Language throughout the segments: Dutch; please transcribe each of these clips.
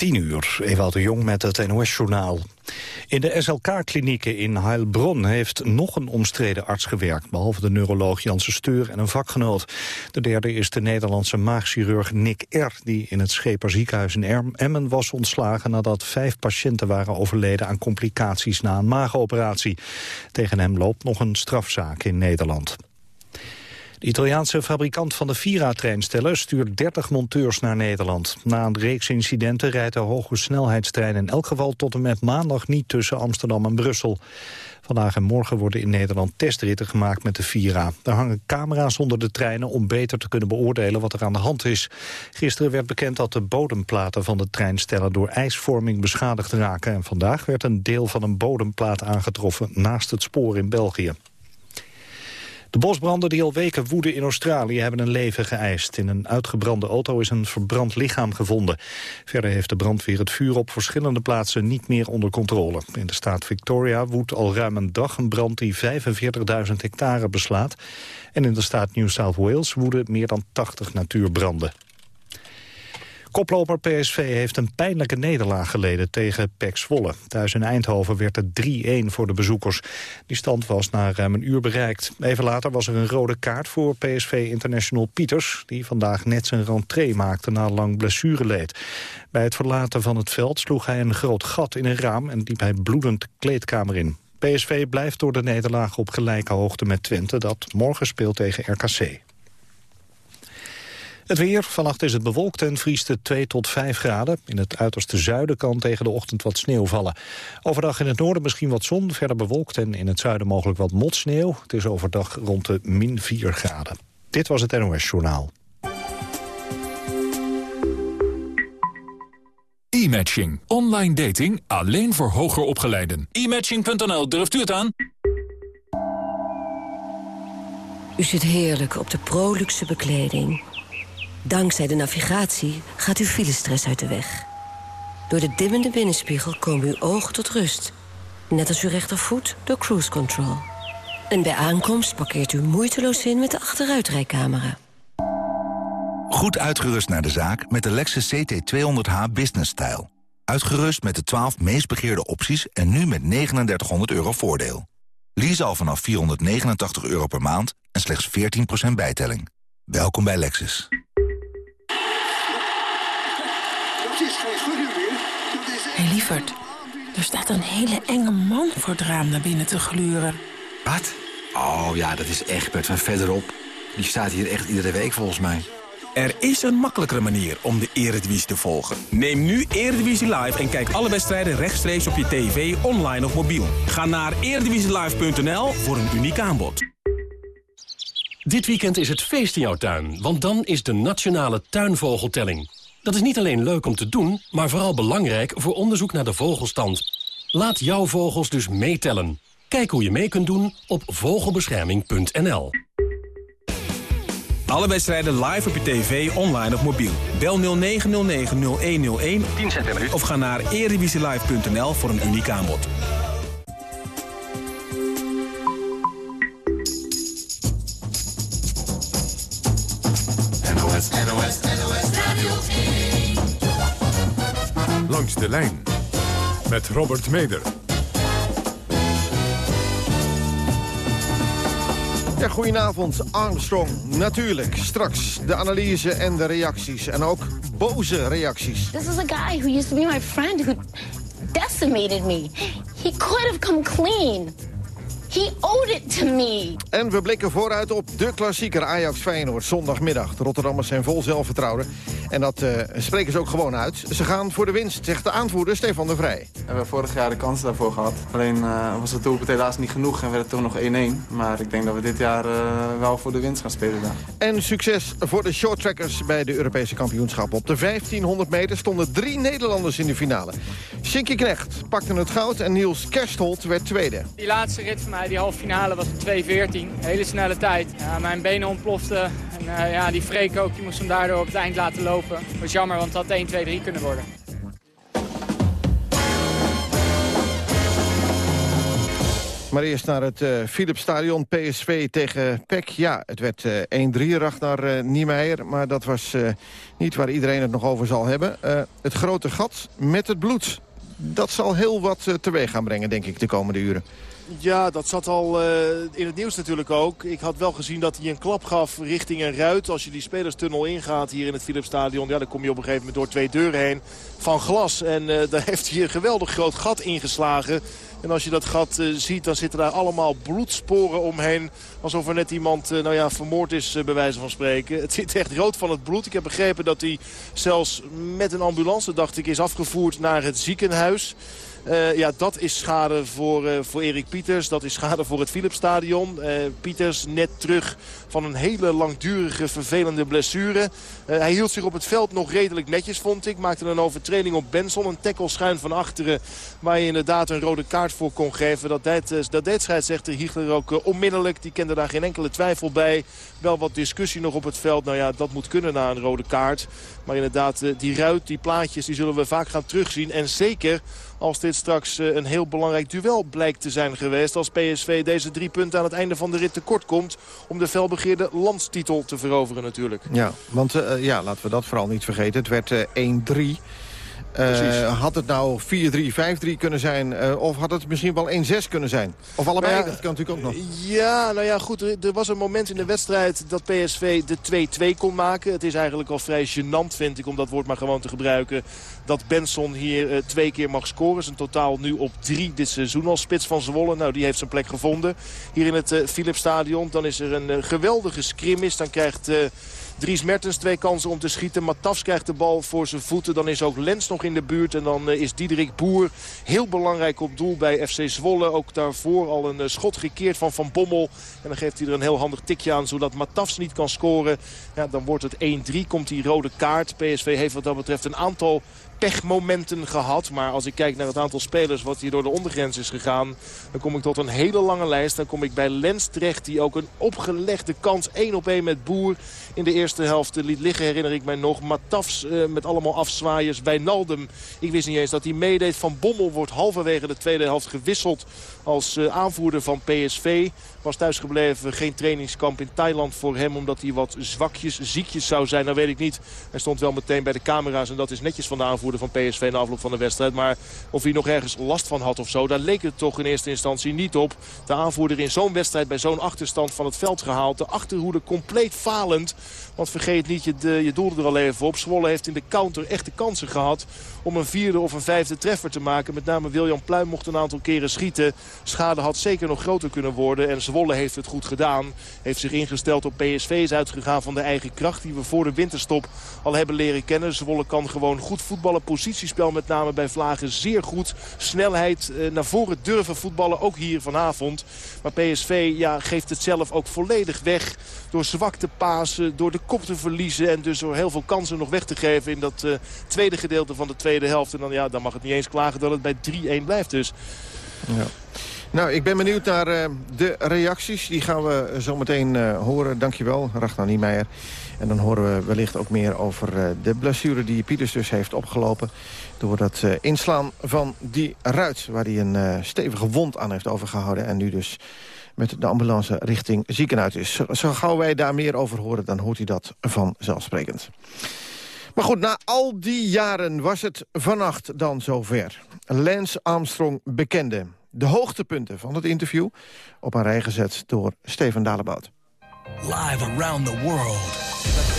10 uur, Ewout de Jong met het NOS-journaal. In de SLK-klinieken in Heilbronn heeft nog een omstreden arts gewerkt... behalve de neuroloog Janssen Steur en een vakgenoot. De derde is de Nederlandse maagchirurg Nick R... die in het Scheper ziekenhuis in Emmen was ontslagen... nadat vijf patiënten waren overleden aan complicaties na een maagoperatie. Tegen hem loopt nog een strafzaak in Nederland. De Italiaanse fabrikant van de Vira-treinstellen stuurt 30 monteurs naar Nederland. Na een reeks incidenten rijdt de hoge snelheidstrein in elk geval tot en met maandag niet tussen Amsterdam en Brussel. Vandaag en morgen worden in Nederland testritten gemaakt met de Vira. Er hangen camera's onder de treinen om beter te kunnen beoordelen wat er aan de hand is. Gisteren werd bekend dat de bodemplaten van de treinstellen door ijsvorming beschadigd raken. En vandaag werd een deel van een bodemplaat aangetroffen naast het spoor in België. De bosbranden die al weken woeden in Australië hebben een leven geëist. In een uitgebrande auto is een verbrand lichaam gevonden. Verder heeft de brandweer het vuur op verschillende plaatsen niet meer onder controle. In de staat Victoria woedt al ruim een dag een brand die 45.000 hectare beslaat. En in de staat New South Wales woeden meer dan 80 natuurbranden. Koploper PSV heeft een pijnlijke nederlaag geleden tegen PEC Zwolle. Thuis in Eindhoven werd het 3-1 voor de bezoekers. Die stand was na ruim een uur bereikt. Even later was er een rode kaart voor PSV-international Pieters... die vandaag net zijn rentree maakte na lang blessureleed. Bij het verlaten van het veld sloeg hij een groot gat in een raam... en liep hij bloedend de kleedkamer in. PSV blijft door de nederlaag op gelijke hoogte met Twente... dat morgen speelt tegen RKC. Het weer. Vannacht is het bewolkt en vriest het 2 tot 5 graden. In het uiterste zuiden kan tegen de ochtend wat sneeuw vallen. Overdag in het noorden misschien wat zon, verder bewolkt... en in het zuiden mogelijk wat motsneeuw. Het is overdag rond de min 4 graden. Dit was het NOS Journaal. E-matching. Online dating alleen voor hoger opgeleiden. E-matching.nl, durft u het aan? U zit heerlijk op de Proluxe bekleding Dankzij de navigatie gaat uw filestress uit de weg. Door de dimmende binnenspiegel komen uw ogen tot rust. Net als uw rechtervoet door cruise control. En bij aankomst parkeert u moeiteloos in met de achteruitrijcamera. Goed uitgerust naar de zaak met de Lexus CT200h Business Style. Uitgerust met de 12 meest begeerde opties en nu met 3900 euro voordeel. Lease al vanaf 489 euro per maand en slechts 14% bijtelling. Welkom bij Lexus. Hé hey, lieverd, er staat een hele enge man voor het raam naar binnen te gluren. Wat? Oh ja, dat is Egbert van verderop. Die staat hier echt iedere week volgens mij. Er is een makkelijkere manier om de Eredivisie te volgen. Neem nu Eredivisie Live en kijk alle wedstrijden rechtstreeks op je tv, online of mobiel. Ga naar eredivisielive.nl voor een uniek aanbod. Dit weekend is het feest in jouw tuin, want dan is de Nationale Tuinvogeltelling. Dat is niet alleen leuk om te doen, maar vooral belangrijk voor onderzoek naar de vogelstand. Laat jouw vogels dus meetellen. Kijk hoe je mee kunt doen op vogelbescherming.nl. Alle wedstrijden live op je tv, online of mobiel. Bel 0909-0101 10 cent per minuut. of ga naar erevisielive.nl voor een uniek aanbod. NOS, NOS, NOS Radio 1. Langs de lijn met Robert Meder. Ja, goedenavond, Armstrong. Natuurlijk, straks de analyse en de reacties. En ook boze reacties. This is a guy who used to be my friend who decimated me. He could have come clean. He owed it to me. En we blikken vooruit op de klassieker Ajax-Feyenoord zondagmiddag. De Rotterdammers zijn vol zelfvertrouwen. En dat uh, spreken ze ook gewoon uit. Ze gaan voor de winst, zegt de aanvoerder Stefan de Vrij. We hebben vorig jaar de kans daarvoor gehad. Alleen uh, was het doelpunt helaas niet genoeg en werd het toch nog 1-1. Maar ik denk dat we dit jaar uh, wel voor de winst gaan spelen daar. En succes voor de shorttrackers bij de Europese kampioenschappen. Op de 1500 meter stonden drie Nederlanders in de finale. Shinky Knecht pakte het goud en Niels Kerstholt werd tweede. Die laatste rit van mij, die halve finale, was op 2.14. Hele snelle tijd. Ja, mijn benen ontploften. En ja, die Freek ook, die moest hem daardoor op het eind laten lopen. Was jammer, want het had 1, 2, 3 kunnen worden. Maar eerst naar het uh, Philipsstadion, PSV tegen PEC. Ja, het werd uh, 1-3, Ragnar uh, Niemeyer. Maar dat was uh, niet waar iedereen het nog over zal hebben. het grote gat met het bloed. Dat zal heel wat teweeg gaan brengen, denk ik, de komende uren. Ja, dat zat al uh, in het nieuws natuurlijk ook. Ik had wel gezien dat hij een klap gaf richting een ruit. Als je die spelerstunnel ingaat hier in het Philipsstadion... Ja, dan kom je op een gegeven moment door twee deuren heen van glas. En uh, daar heeft hij een geweldig groot gat ingeslagen. En als je dat gat uh, ziet, dan zitten daar allemaal bloedsporen omheen. Alsof er net iemand nou ja, vermoord is, bij wijze van spreken. Het zit echt rood van het bloed. Ik heb begrepen dat hij zelfs met een ambulance, dacht ik, is afgevoerd naar het ziekenhuis. Uh, ja, dat is schade voor, uh, voor Erik Pieters. Dat is schade voor het Philipsstadion. Uh, Pieters net terug van een hele langdurige vervelende blessure. hij hield zich op het veld nog redelijk netjes, vond ik. Maakte een overtreding op Benson. Een tackle schuin van achteren waar je inderdaad een rode kaart voor kon geven. Dat deed, dat deed scheidsrechter Hiegler ook onmiddellijk. Die kende daar geen enkele twijfel bij. Wel wat discussie nog op het veld. Nou ja, dat moet kunnen na een rode kaart. Maar inderdaad, die ruit, die plaatjes, die zullen we vaak gaan terugzien. En zeker als dit straks eh, een heel belangrijk duel blijkt te zijn geweest. Als PSV deze drie punten aan het einde van de rit tekort komt... om de felbegeerde landstitel te veroveren natuurlijk. Ja, want uh, ja, laten we dat vooral niet vergeten. Het werd uh, 1-3. Uh, had het nou 4-3, 5-3 kunnen zijn? Uh, of had het misschien wel 1-6 kunnen zijn? Of allebei, ja, dat kan natuurlijk ook nog. Ja, nou ja, goed. Er was een moment in de wedstrijd dat PSV de 2-2 kon maken. Het is eigenlijk al vrij gênant, vind ik, om dat woord maar gewoon te gebruiken. Dat Benson hier uh, twee keer mag scoren. Zijn totaal nu op drie dit seizoen al spits van Zwolle. Nou, die heeft zijn plek gevonden hier in het Philipsstadion. Dan is er een geweldige scrimmis. Dan krijgt... Dries Mertens twee kansen om te schieten. Matafs krijgt de bal voor zijn voeten. Dan is ook Lens nog in de buurt. En dan is Diederik Boer heel belangrijk op doel bij FC Zwolle. Ook daarvoor al een schot gekeerd van Van Bommel. En dan geeft hij er een heel handig tikje aan. Zodat Matafs niet kan scoren. Ja, dan wordt het 1-3. Komt die rode kaart. PSV heeft wat dat betreft een aantal pechmomenten gehad. Maar als ik kijk naar het aantal spelers wat hier door de ondergrens is gegaan... dan kom ik tot een hele lange lijst. Dan kom ik bij Lens terecht die ook een opgelegde kans 1 op 1 met Boer in de eerste helft liet liggen, herinner ik mij nog. Matafs uh, met allemaal afzwaaiers. Wijnaldum, ik wist niet eens dat hij meedeed. Van Bommel wordt halverwege de tweede helft gewisseld als uh, aanvoerder van PSV. Was thuisgebleven, geen trainingskamp in Thailand voor hem... omdat hij wat zwakjes, ziekjes zou zijn. Dat weet ik niet. Hij stond wel meteen bij de camera's en dat is netjes van de aanvoerder van PSV... na afloop van de wedstrijd. Maar of hij nog ergens last van had of zo, daar leek het toch in eerste instantie niet op. De aanvoerder in zo'n wedstrijd bij zo'n achterstand van het veld gehaald. De achterhoede compleet falend. Want vergeet niet, je, je doelde er al even op. Zwolle heeft in de counter echte kansen gehad om een vierde of een vijfde treffer te maken. Met name William Pluim mocht een aantal keren schieten. Schade had zeker nog groter kunnen worden. En Zwolle heeft het goed gedaan. Heeft zich ingesteld op PSV. Is uitgegaan van de eigen kracht die we voor de winterstop al hebben leren kennen. Zwolle kan gewoon goed voetballen. Positiespel met name bij Vlagen zeer goed. Snelheid eh, naar voren durven voetballen. Ook hier vanavond. Maar PSV ja, geeft het zelf ook volledig weg. Door zwak te pasen. Door de kop te verliezen. En dus door heel veel kansen nog weg te geven in dat uh, tweede gedeelte van de tweede helft. En dan, ja, dan mag het niet eens klagen dat het bij 3-1 blijft dus. Ja. Nou, ik ben benieuwd naar uh, de reacties. Die gaan we zo meteen uh, horen. Dankjewel, Ragnar Niemeyer. En dan horen we wellicht ook meer over uh, de blessure die Pieters dus heeft opgelopen... door dat inslaan van die ruit... waar hij een stevige wond aan heeft overgehouden... en nu dus met de ambulance richting ziekenhuis is. Zo, zo gauw wij daar meer over horen, dan hoort hij dat vanzelfsprekend. Maar goed, na al die jaren was het vannacht dan zover. Lance Armstrong bekende. De hoogtepunten van het interview op een rij gezet door Steven Dalebout. Live around the world.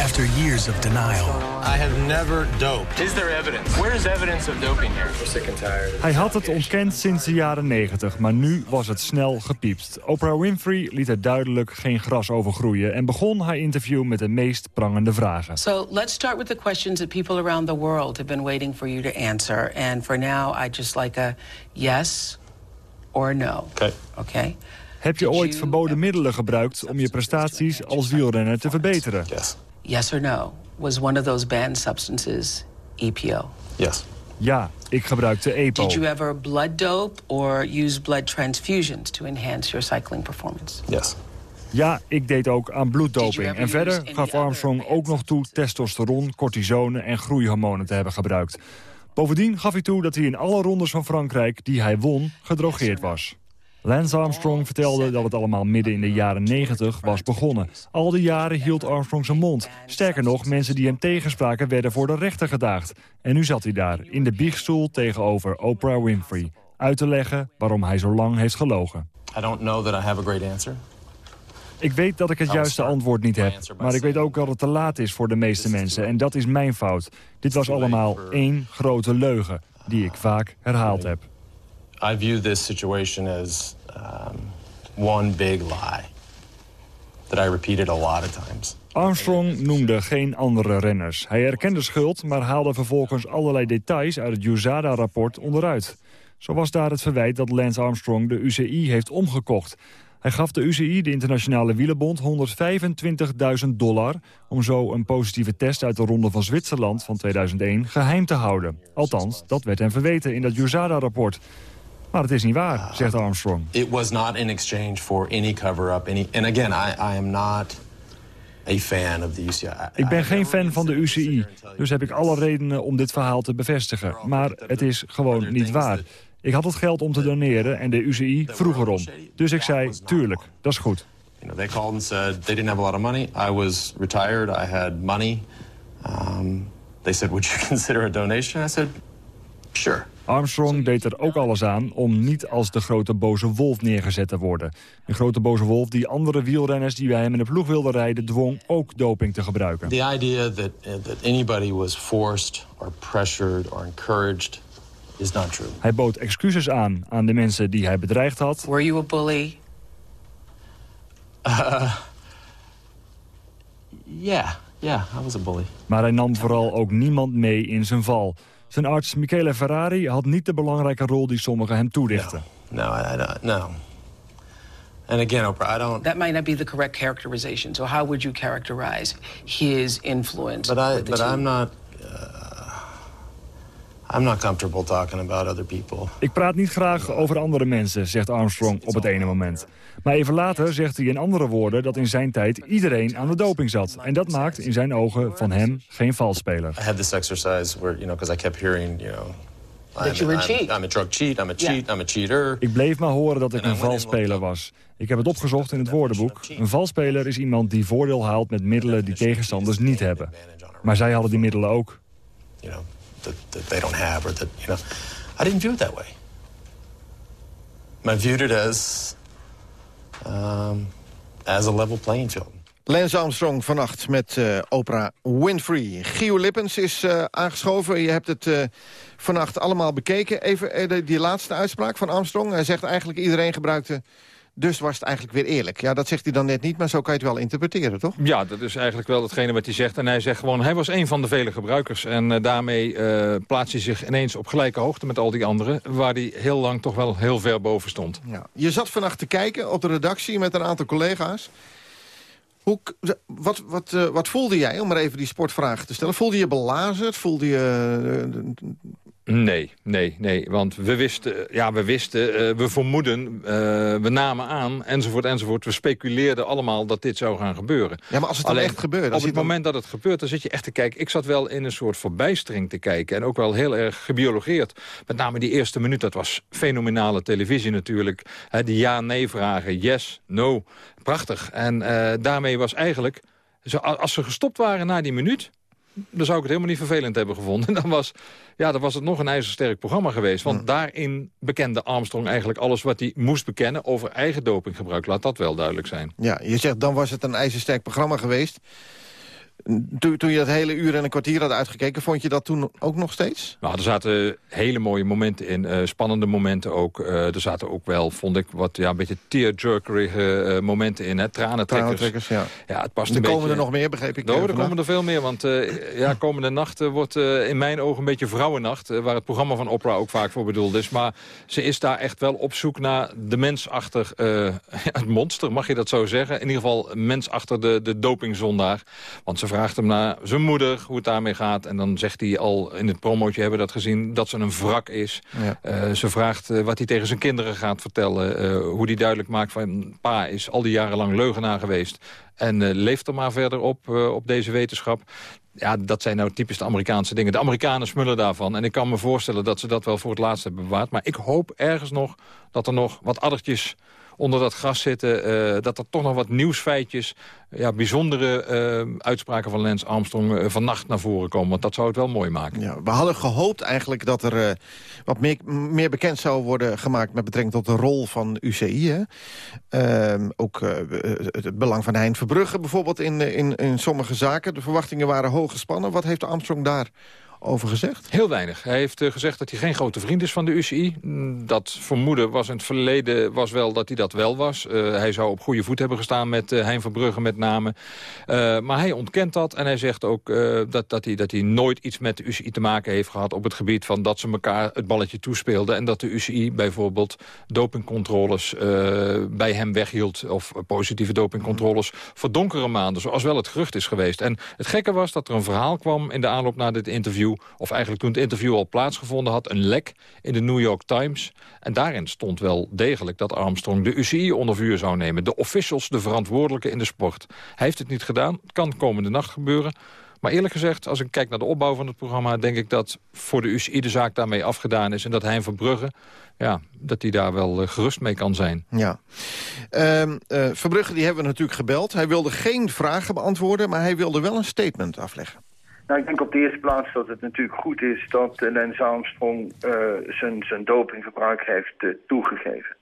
After years of denial. I have never doped. Is there evidence? Where is evidence of doping here? We're sick and tired. Hij had het ontkend sinds de jaren 90, maar nu was het snel gepiept. Oprah Winfrey liet er duidelijk geen gras over groeien... en begon haar interview met de meest prangende vragen. So let's start with the questions that people around the world have been waiting for you to answer. And for now, I just like a yes or no. Okay. Okay. Heb je ooit verboden middelen gebruikt om je prestaties als wielrenner te verbeteren? Yes. Yes or no? Was one of those banned substances EPO? Yes. Ja, ik gebruikte EPO. Did you ever blood dope or use blood transfusions to enhance your cycling performance? Yes. Ja, ik deed ook aan bloeddoping. En verder gaf Armstrong ook nog toe testosteron, cortisone en groeihormonen te hebben gebruikt. Bovendien gaf hij toe dat hij in alle rondes van Frankrijk die hij won gedrogeerd was. Lance Armstrong vertelde dat het allemaal midden in de jaren 90 was begonnen. Al die jaren hield Armstrong zijn mond. Sterker nog, mensen die hem tegenspraken werden voor de rechter gedaagd. En nu zat hij daar, in de biechtstoel tegenover Oprah Winfrey. Uit te leggen waarom hij zo lang heeft gelogen. I don't know that I have a great answer. Ik weet dat ik het juiste antwoord niet heb. Maar ik weet ook dat het te laat is voor de meeste mensen. En dat is mijn fout. Dit was allemaal één grote leugen, die ik vaak herhaald heb. I view this situation as um, one big lie that I repeated a lot of times. Armstrong noemde geen andere renners. Hij erkende schuld, maar haalde vervolgens allerlei details uit het USADA-rapport onderuit. Zo was daar het verwijt dat Lance Armstrong de UCI heeft omgekocht. Hij gaf de UCI, de Internationale Wielenbond, 125.000 dollar... om zo een positieve test uit de Ronde van Zwitserland van 2001 geheim te houden. Althans, dat werd hem verweten in dat USADA-rapport. Maar het is niet waar, zegt Armstrong. It was not in exchange for any cover-up. Any, and again, I, I am not a fan of the UCI. Ik ben geen fan van de UCI, dus heb ik alle redenen om dit verhaal te bevestigen. Maar het is gewoon niet waar. Ik had het geld om te doneren en de UCI vroeg erom. Dus ik zei, tuurlijk, dat is goed. You know, they called and said they didn't have a lot of money. I was retired. I had money. Um, they said, would you consider a donation? I said, sure. Armstrong deed er ook alles aan om niet als de grote boze wolf neergezet te worden. Een grote boze wolf die andere wielrenners die bij hem in de ploeg wilden rijden... dwong ook doping te gebruiken. The idea that, that anybody was forced or pressured or encouraged is not true. Hij bood excuses aan aan de mensen die hij bedreigd had. Were you a bully? Uh, yeah, yeah, I was a bully. Maar hij nam vooral ook niemand mee in zijn val. Zijn arts Michele Ferrari had niet de belangrijke rol die sommigen hem toedichten. No, I, I don't, no. And again, Oprah, I don't... That might not be the correct characterization. So how would you characterize his influence But, I, but team? I'm not... Uh, I'm not comfortable talking about other people. Ik praat niet graag over andere mensen, zegt Armstrong op het ene moment. Maar even later zegt hij in andere woorden dat in zijn tijd iedereen aan de doping zat. En dat maakt in zijn ogen van hem geen valsspeler. I had this exercise where, you know, because I kept hearing, you know... That you were I'm, cheat. I'm a drug cheat, I'm a Yeah. cheat, I'm a cheater. Ik bleef maar horen dat ik een valsspeler was. Ik heb het opgezocht in het woordenboek. Een valsspeler is iemand die voordeel haalt met middelen die tegenstanders niet hebben. Maar zij hadden die middelen ook. You know, that, that they don't have or that, you know... I didn't view it that way. I viewed it as... Um, as a level playing field. Lance Armstrong vannacht met eh, Oprah Winfrey. Gio Lippens is eh, aangeschoven. Je hebt het eh, vannacht allemaal bekeken. Even die laatste uitspraak van Armstrong. Hij zegt eigenlijk iedereen gebruikte... Dus was het eigenlijk weer eerlijk. Ja, dat zegt hij dan net niet, maar zo kan je het wel interpreteren, toch? Ja, dat is eigenlijk wel hetgene wat hij zegt. En hij zegt gewoon, hij was een van de vele gebruikers. En eh, daarmee eh, plaatst hij zich ineens op gelijke hoogte met al die anderen... waar hij heel lang toch wel heel ver boven stond. Ja. Je zat vannacht te kijken op de redactie met een aantal collega's. Hoe, wat, wat, eh, wat voelde jij, om maar even die sportvragen te stellen? Voelde je belazerd? Voelde je... eh, Nee, nee, nee. Want we wisten, ja, we wisten, eh, we vermoeden, eh, we namen aan, enzovoort, enzovoort. We speculeerden allemaal dat dit zou gaan gebeuren. Ja, maar als het dan echt gebeurt, Op het dan- moment dat het gebeurt, dan zit je echt te kijken. Ik zat wel in een soort verbijstering te kijken. En ook wel heel erg gebiologeerd. Met name die eerste minuut, dat was fenomenale televisie natuurlijk. Hè, die ja-nee-vragen, yes, no. Prachtig. En eh, daarmee was eigenlijk... Zo, als ze gestopt waren na die minuut dan zou ik het helemaal niet vervelend hebben gevonden. Dan was, ja, dan was het nog een ijzersterk programma geweest. Want daarin bekende Armstrong eigenlijk alles wat hij moest bekennen... over eigen dopinggebruik. Laat dat wel duidelijk zijn. Ja, je zegt dan was het een ijzersterk programma geweest. Toen, toen je dat hele uur en een kwartier had uitgekeken... vond je dat toen ook nog steeds? Nou, er zaten hele mooie momenten in, eh, spannende momenten ook. Eh, er zaten ook wel, vond ik, wat ja, een beetje tearjerkerige eh, momenten in. Hè? Tranentrekkers. Tranentrekkers, ja. Ja, het past Er een komen beetje... er nog meer, begreep ik. Nou, er komen er veel meer, want ja, komende nacht wordt in mijn ogen een beetje vrouwennacht. waar het programma van Oprah ook vaak voor bedoeld is. Maar ze is daar echt wel op zoek naar de mens achter het monster, mag je dat zo zeggen. In ieder geval mens achter de, de dopingzondaar. Want ze vraagt hem naar zijn moeder, hoe het daarmee gaat. En dan zegt hij al, in het promotje hebben we dat gezien, dat ze een wrak is. Ja. Eh, ze vraagt eh, wat hij tegen zijn kinderen gaat vertellen. eh, hoe hij duidelijk maakt van pa is al die jaren lang leugenaar geweest. En leeft er maar verder op, op deze wetenschap. ja, dat zijn nou typisch de Amerikaanse dingen. De Amerikanen smullen daarvan. En ik kan me voorstellen dat ze dat wel voor het laatst hebben bewaard. Maar ik hoop ergens nog dat er nog wat addertjes onder dat gras zitten. Uh, dat er toch nog wat nieuwsfeitjes, ja, bijzondere uh, uitspraken van Lance Armstrong... Uh, vannacht naar voren komen, want dat zou het wel mooi maken. Ja, we hadden gehoopt eigenlijk dat er wat meer, meer, bekend zou worden gemaakt... met betrekking tot de rol van UCI. Hè? Ehm, ook het belang van Hein Verbrugge bijvoorbeeld in, in, in sommige zaken. De verwachtingen waren hoog gespannen. Wat heeft Armstrong daar over gezegd? Heel weinig. Hij heeft uh, gezegd dat hij geen grote vriend is van de UCI. Mm, dat vermoeden was in het verleden was wel dat hij dat wel was. Uh, hij zou op goede voet hebben gestaan met uh, Hein Verbrugge met name. maar hij ontkent dat en hij zegt ook dat, dat, hij, dat hij nooit iets met de UCI te maken heeft gehad... op het gebied van dat ze elkaar het balletje toespeelden... en dat de UCI bijvoorbeeld dopingcontroles bij hem weghield... of positieve dopingcontroles voor donkere maanden... zoals wel het gerucht is geweest. En het gekke was dat er een verhaal kwam in de aanloop naar dit interview of eigenlijk toen het interview al plaatsgevonden had... een lek in de New York Times. En daarin stond wel degelijk dat Armstrong de UCI onder vuur zou nemen. De officials, de verantwoordelijke in de sport. Hij heeft het niet gedaan, het kan komende nacht gebeuren... Maar eerlijk gezegd, als ik kijk naar de opbouw van het programma... denk ik dat voor de UCI de zaak daarmee afgedaan is... en dat hij van Brugge, ja, dat hij daar wel eh, gerust mee kan zijn. Ja. Uh, uh, Verbrugge die hebben we natuurlijk gebeld. Hij wilde geen vragen beantwoorden, maar hij wilde wel een statement afleggen. Nou, ik denk op de eerste plaats dat het natuurlijk goed is dat Lance Armstrong uh, zijn, zijn dopinggebruik heeft uh, toegegeven.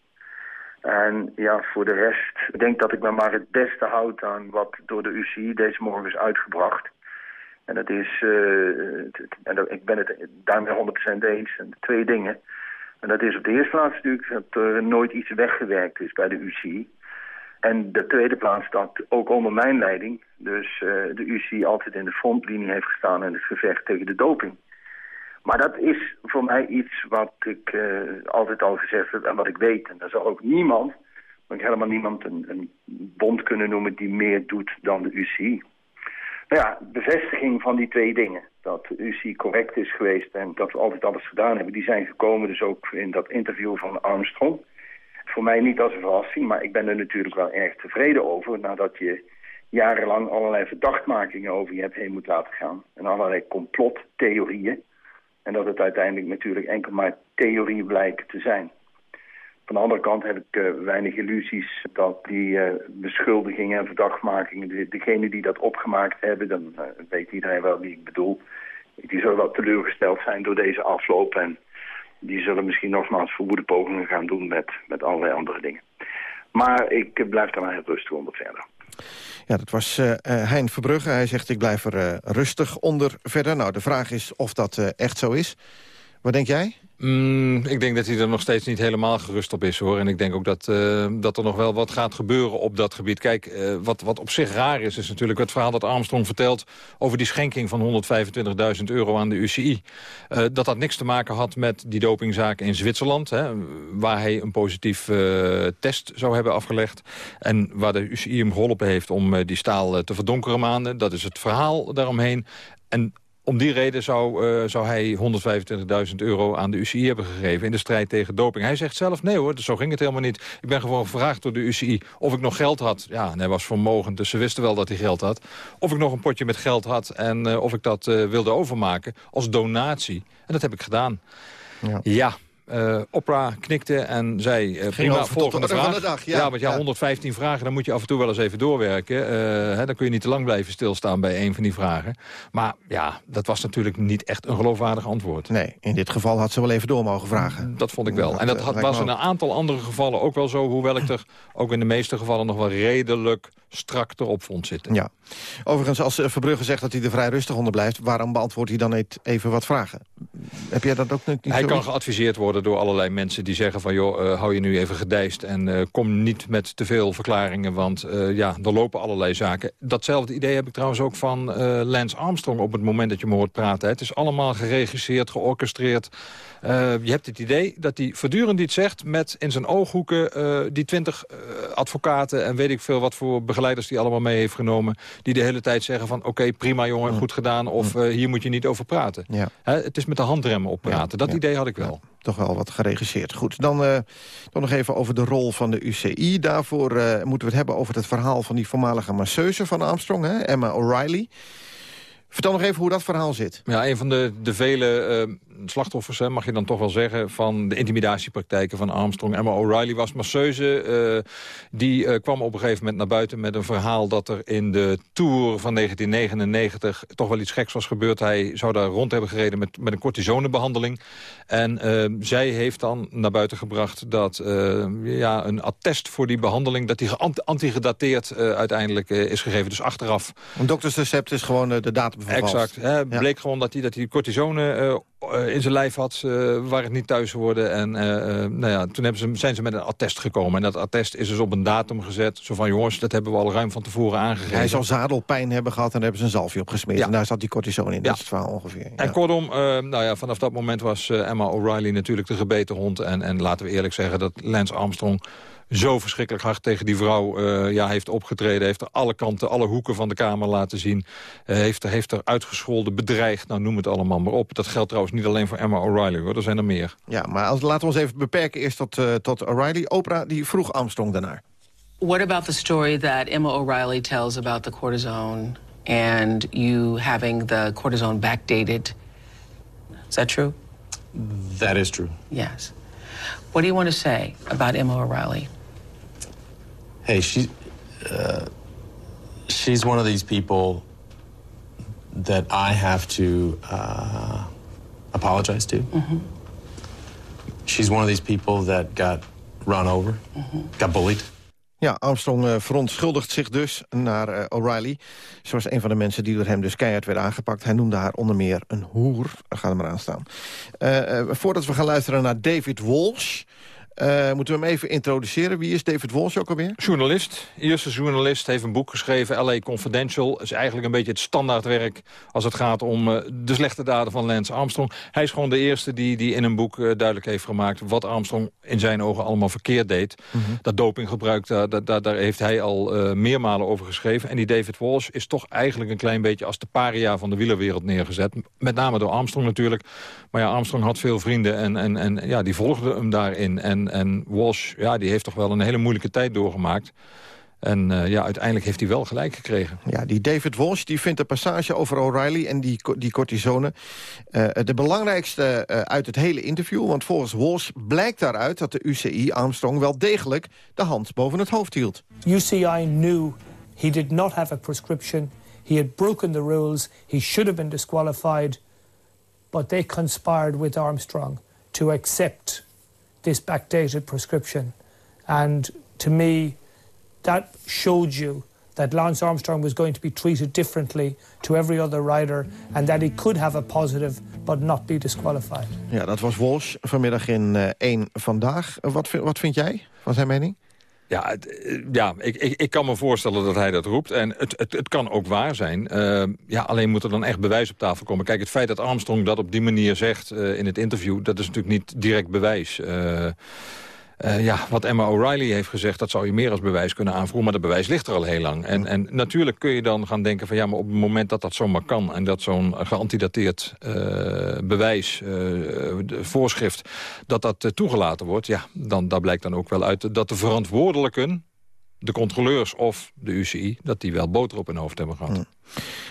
En ja, voor de rest, ik denk dat ik me maar het beste houd aan wat door de UCI deze morgen is uitgebracht. En dat is, uh, en ik ben het daarmee 100% eens, en twee dingen. En dat is op de eerste plaats natuurlijk dat er nooit iets weggewerkt is bij de UCI. En de tweede plaats dat ook onder mijn leiding, dus uh, de UCI altijd in de frontlinie heeft gestaan in het gevecht tegen de doping. Maar dat is voor mij iets wat ik uh, altijd al gezegd heb en wat ik weet. En daar zal ook niemand, ik helemaal niemand een, een, bond kunnen noemen die meer doet dan de UCI. Nou ja, bevestiging van die twee dingen. Dat de UCI correct is geweest en dat we altijd alles gedaan hebben. Die zijn gekomen dus ook in dat interview van Armstrong voor mij niet als een verrassing, maar ik ben er natuurlijk wel erg tevreden over... nadat je jarenlang allerlei verdachtmakingen over je hebt heen moet laten gaan. En allerlei complottheorieën. En dat het uiteindelijk natuurlijk enkel maar theorie blijkt te zijn. Van de andere kant heb ik uh, weinig illusies dat die uh, beschuldigingen en verdachtmakingen... degene die dat opgemaakt hebben, dan uh, weet iedereen wel wie ik bedoel... die zullen wel teleurgesteld zijn door deze afloop... en die zullen misschien nogmaals verwoede pogingen gaan doen met, met allerlei andere dingen. Maar ik blijf daar maar heel rustig onder verder. Ja, dat was uh, Hein Verbrugge. Hij zegt ik blijf er uh, rustig onder verder. Nou, de vraag is of dat echt zo is. Wat denk jij? Mm, ik denk dat hij er nog steeds niet helemaal gerust op is, hoor. En ik denk ook dat, uh, dat er nog wel wat gaat gebeuren op dat gebied. Kijk, uh, wat, wat op zich raar is, is natuurlijk het verhaal dat Armstrong vertelt... over die schenking van 125.000 euro aan de UCI. Uh, dat dat niks te maken had met die dopingzaak in Zwitserland... Hè, waar hij een positief test zou hebben afgelegd. En waar de UCI hem geholpen heeft om die staal te verdonkeren maanden. Dat is het verhaal daaromheen. En om die reden zou, uh, zou hij 125.000 euro aan de UCI hebben gegeven... in de strijd tegen doping. Hij zegt zelf, nee hoor, zo ging het helemaal niet. Ik ben gewoon gevraagd door de UCI of ik nog geld had. Ja, hij was vermogend, dus ze wisten wel dat hij geld had. Of ik nog een potje met geld had en uh, of ik dat uh, wilde overmaken als donatie. En dat heb ik gedaan. Ja. ja. Uh, Opera knikte en zei, uh, prima, volgende vraag. De dag, ja. ja, want ja, 115 vragen, dan moet je af en toe wel eens even doorwerken. Uh, hè, dan kun je niet te lang blijven stilstaan bij een van die vragen. Maar ja, dat was natuurlijk niet echt een geloofwaardig antwoord. Nee, in dit geval had ze wel even door mogen vragen. Dat vond ik wel. en dat had, was in een aantal andere gevallen ook wel zo... hoewel ik er ook in de meeste gevallen nog wel redelijk strak erop vond zitten. Ja. Overigens, als Verbrugge zegt dat hij er vrij rustig onder blijft... waarom beantwoordt hij dan niet even wat vragen? Heb jij dat ook niet Hij kan geadviseerd worden door allerlei mensen die zeggen van... joh, uh, hou je nu even gedijst en uh, kom niet met te veel verklaringen... want uh, ja, er lopen allerlei zaken. Datzelfde idee heb ik trouwens ook van Lance Armstrong... op het moment dat je me hoort praten. Het is allemaal geregisseerd, georchestreerd. Je hebt het idee dat hij voortdurend iets zegt... met in zijn ooghoeken die twintig advocaten... en weet ik veel wat voor begeleiders die allemaal mee heeft genomen... die de hele tijd zeggen van oké, okay, prima jongen, goed gedaan... of hier moet je niet over praten. Ja. het is met de handremmen op praten. dat idee had ik wel toch wel wat geregisseerd. Goed, dan, uh, dan nog even over de rol van de UCI. Daarvoor uh, moeten we het hebben over het verhaal van die voormalige masseuse van Armstrong, hè, Emma O'Reilly. Vertel nog even hoe dat verhaal zit. Ja, een van de, de vele uh, slachtoffers, hè, mag je dan toch wel zeggen... van de intimidatiepraktijken van Armstrong. Emma O'Reilly was masseuse. Uh, die uh, kwam op een gegeven moment naar buiten met een verhaal... dat er in de Tour van 1999 toch wel iets geks was gebeurd. Hij zou daar rond hebben gereden met, met een cortisonebehandeling. En zij heeft dan naar buiten gebracht dat ja, een attest voor die behandeling... dat die antigedateerd uiteindelijk is gegeven. Dus achteraf... Een doktersrecept is gewoon de datum Exact. Hè, bleek gewoon dat hij, dat hij cortisone uh, in zijn lijf had uh, waar het niet thuis hoorde. En nou ja, toen hebben ze, zijn ze met een attest gekomen. En dat attest is dus op een datum gezet. Zo van, jongens, dat hebben we al ruim van tevoren aangegeven. Hij zal zadelpijn hebben gehad en daar hebben ze een zalfje op gesmeerd. Ja. En daar zat die cortisone in. Dat is het verhaal ongeveer. Ja. En kortom, nou ja, vanaf dat moment was Emma O'Reilly natuurlijk de gebeten hond. En, en laten we eerlijk zeggen dat Lance Armstrong zo verschrikkelijk hard tegen die vrouw uh, ja, heeft opgetreden. Heeft er alle kanten, alle hoeken van de Kamer laten zien. Uh, heeft, er, heeft er uitgescholden, bedreigd, nou noem het allemaal maar op. Dat geldt trouwens niet alleen voor Emma O'Reilly, hoor. Er zijn er meer. Ja, maar als, laten we ons even beperken eerst tot, uh, tot O'Reilly. Oprah die vroeg Armstrong daarnaar. What about the story that Emma O'Reilly tells about the cortisone... and you having the cortisone backdated? Is that true? That is true. Yes. What do you want to say about Emma O'Reilly? Hey, she, uh, she's one of these people that I have to uh, apologize to. Mm-hmm. She's one of these people that got run over, mm-hmm. got bullied. Ja, Armstrong uh, verontschuldigt zich dus naar uh, O'Reilly. Ze was een van de mensen die door hem dus keihard werden aangepakt. Hij noemde haar onder meer een hoer. Ga er maar aan staan. Uh, voordat we gaan luisteren naar David Walsh... Uh, moeten we hem even introduceren? Wie is David Walsh ook alweer? Journalist. Eerste journalist. Heeft een boek geschreven, LA Confidential. is eigenlijk een beetje het standaardwerk als het gaat om uh, de slechte daden van Lance Armstrong. Hij is gewoon de eerste die, die in een boek uh, duidelijk heeft gemaakt... wat Armstrong in zijn ogen allemaal verkeerd deed. Mm -hmm. Dat dopinggebruik, daar, daar, daar heeft hij al meermalen over geschreven. En die David Walsh is toch eigenlijk een klein beetje... als de paria van de wielerwereld neergezet. Met name door Armstrong natuurlijk. Maar ja, Armstrong had veel vrienden en, en, en ja, die volgden hem daarin. En en Walsh, ja, die heeft toch wel een hele moeilijke tijd doorgemaakt. En uh, ja, uiteindelijk heeft hij wel gelijk gekregen. Ja, die David Walsh die vindt de passage over O'Reilly en die, die cortisone... Uh, de belangrijkste uh, uit het hele interview. Want volgens Walsh blijkt daaruit dat de UCI Armstrong... wel degelijk de hand boven het hoofd hield. UCI knew he did not have a prescription. He had broken the rules. He should have been disqualified. But they conspired with Armstrong to accept this backdated prescription. And to me, that showed you that Lance Armstrong was going to be treated differently to every other rider and that he could have a positive but not be disqualified. Ja, dat was Walsh vanmiddag in uh, één Vandaag. Wat, wat vind jij van zijn mening? Ja, eh, ja ik, ik, ik, kan me voorstellen dat hij dat roept. En het, het, het kan ook waar zijn. Uh, ja, alleen moet er dan echt bewijs op tafel komen. Kijk, het feit dat Armstrong dat op die manier zegt uh, in het interview... dat is natuurlijk niet direct bewijs. Uh, uh, ja, wat Emma O'Reilly heeft gezegd, dat zou je meer als bewijs kunnen aanvoeren. Maar dat bewijs ligt er al heel lang. En, en natuurlijk kun je dan gaan denken van ja, maar op het moment dat dat zomaar kan... en dat zo'n geantidateerd uh, bewijs, voorschrift, dat dat toegelaten wordt... ja, dan daar blijkt dan ook wel uit dat de verantwoordelijken de controleurs of de UCI... dat die wel boter op hun hoofd hebben gehad. Hmm.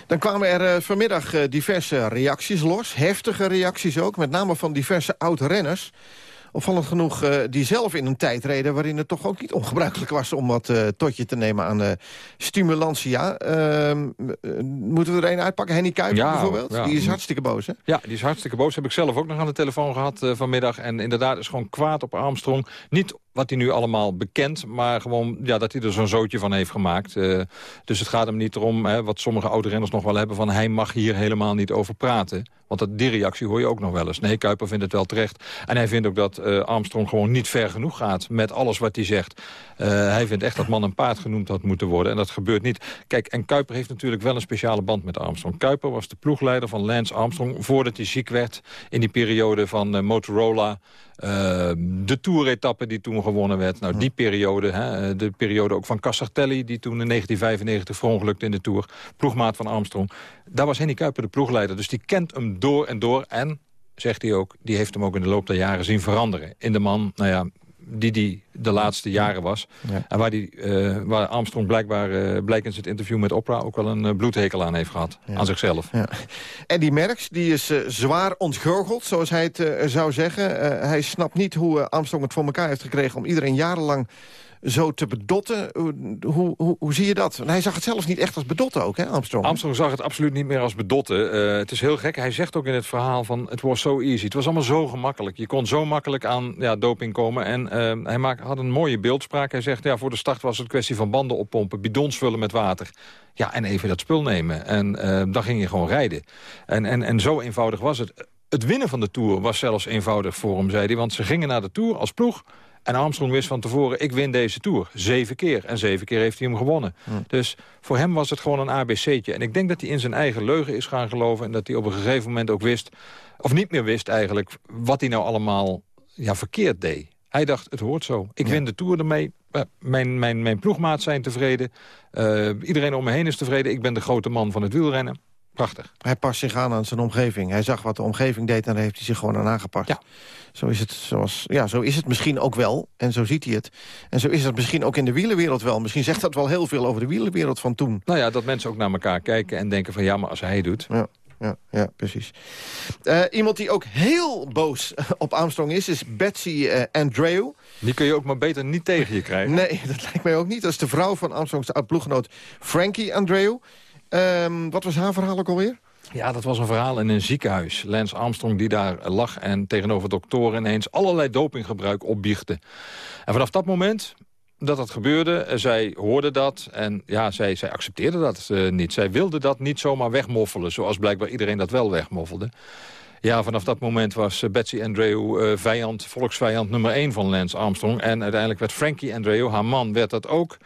Dan kwamen er vanmiddag diverse reacties los. Heftige reacties ook, met name van diverse oud-renners opvallend genoeg uh, die zelf in een tijd reden... waarin het toch ook niet ongebruikelijk was om wat uh, totje te nemen aan uh, stimulantia. Ehm, moeten we er een uitpakken? Henny Kuiper ja, bijvoorbeeld? Ja. Die is hartstikke boos, hè? Ja, die is hartstikke boos. Heb ik zelf ook nog aan de telefoon gehad vanmiddag. En inderdaad is gewoon kwaad op Armstrong. Niet wat hij nu allemaal bekend, maar gewoon ja, dat hij er zo'n zootje van heeft gemaakt. dus het gaat hem niet erom, hè, wat sommige oude renners nog wel hebben... van hij mag hier helemaal niet over praten. Want dat, die reactie hoor je ook nog wel eens. Nee, Kuiper vindt het wel terecht. En hij vindt ook dat uh, Armstrong gewoon niet ver genoeg gaat met alles wat hij zegt. Uh, hij vindt echt dat man een paard genoemd had moeten worden. En dat gebeurt niet. Kijk, en Kuiper heeft natuurlijk wel een speciale band met Armstrong. Kuiper was de ploegleider van Lance Armstrong... voordat hij ziek werd in die periode van Motorola... De toeretappe die toen gewonnen werd. Nou, die periode, hè, de periode ook van Cassartelli... die toen in 1995 verongelukte in de Tour. Ploegmaat van Armstrong. Daar was Henny Kuiper de ploegleider. Dus die kent hem door en door. En, zegt hij ook, die heeft hem ook in de loop der jaren zien veranderen. In de man, nou ja, die die de laatste jaren was. En waar, die, uh, waar Armstrong blijkbaar, uh, blijkens het interview met Oprah... ook wel een uh, bloedhekel aan heeft gehad, aan zichzelf. Ja. Eddie Merckx, die is zwaar ontgurgeld, zoals hij het zou zeggen. hij snapt niet hoe Armstrong het voor elkaar heeft gekregen... om iedereen jarenlang zo te bedotten. Hoe, hoe, hoe zie je dat? hij zag het zelfs niet echt als bedotten ook, hè, Armstrong? Armstrong zag het absoluut niet meer als bedotten. Uh, het is heel gek. Hij zegt ook in het verhaal van... het was zo easy. Het was allemaal zo gemakkelijk. Je kon zo makkelijk aan ja, doping komen. En uh, hij had een mooie beeldspraak. Hij zegt, ja, voor de start was het kwestie van banden oppompen... bidons vullen met water. Ja, en even dat spul nemen. En dan ging je gewoon rijden. En, en, en zo eenvoudig was het. Het winnen van de Tour was zelfs eenvoudig voor hem, zei hij. Want ze gingen naar de Tour als ploeg... En Armstrong wist van tevoren, ik win deze Tour. Zeven keer. En zeven keer heeft hij hem gewonnen. Hm. Dus voor hem was het gewoon een ABC'tje. En ik denk dat hij in zijn eigen leugen is gaan geloven... en dat hij op een gegeven moment ook wist, of niet meer wist eigenlijk... wat hij nou allemaal ja, verkeerd deed. Hij dacht, het hoort zo. Ik win de Tour ermee. Eh, mijn, mijn, mijn ploegmaat zijn tevreden. Uh, iedereen om me heen is tevreden. Ik ben de grote man van het wielrennen. Prachtig. Hij past zich aan aan zijn omgeving. Hij zag wat de omgeving deed en daar heeft hij zich gewoon aan aangepast. Ja. Zo is het, zoals, ja, zo is het misschien ook wel. En zo ziet hij het. En zo is het misschien ook in de wielenwereld wel. Misschien zegt dat wel heel veel over de wielenwereld van toen. Nou ja, dat mensen ook naar elkaar kijken en denken van... ja, maar als hij doet... Ja ja, ja precies. Uh, iemand die ook heel boos op Armstrong is, is Betsy uh, Andreu. Die kun je ook maar beter niet tegen je krijgen. Nee, dat lijkt mij ook niet. Dat is de vrouw van Armstrongs oud-ploeggenoot Frankie Andreu. Um, wat was haar verhaal ook alweer? Ja, dat was een verhaal in een ziekenhuis. Lance Armstrong die daar lag en tegenover doktoren ineens allerlei dopinggebruik opbiechte. En vanaf dat moment dat dat gebeurde, eh, zij hoorde dat en ja, zij, zij accepteerde dat uh, niet. Zij wilde dat niet zomaar wegmoffelen, zoals blijkbaar iedereen dat wel wegmoffelde. Ja, vanaf dat moment was uh, Betsy Andreu vijand, volksvijand nummer 1 van Lance Armstrong. En uiteindelijk werd Frankie Andreu, haar man, werd dat ook.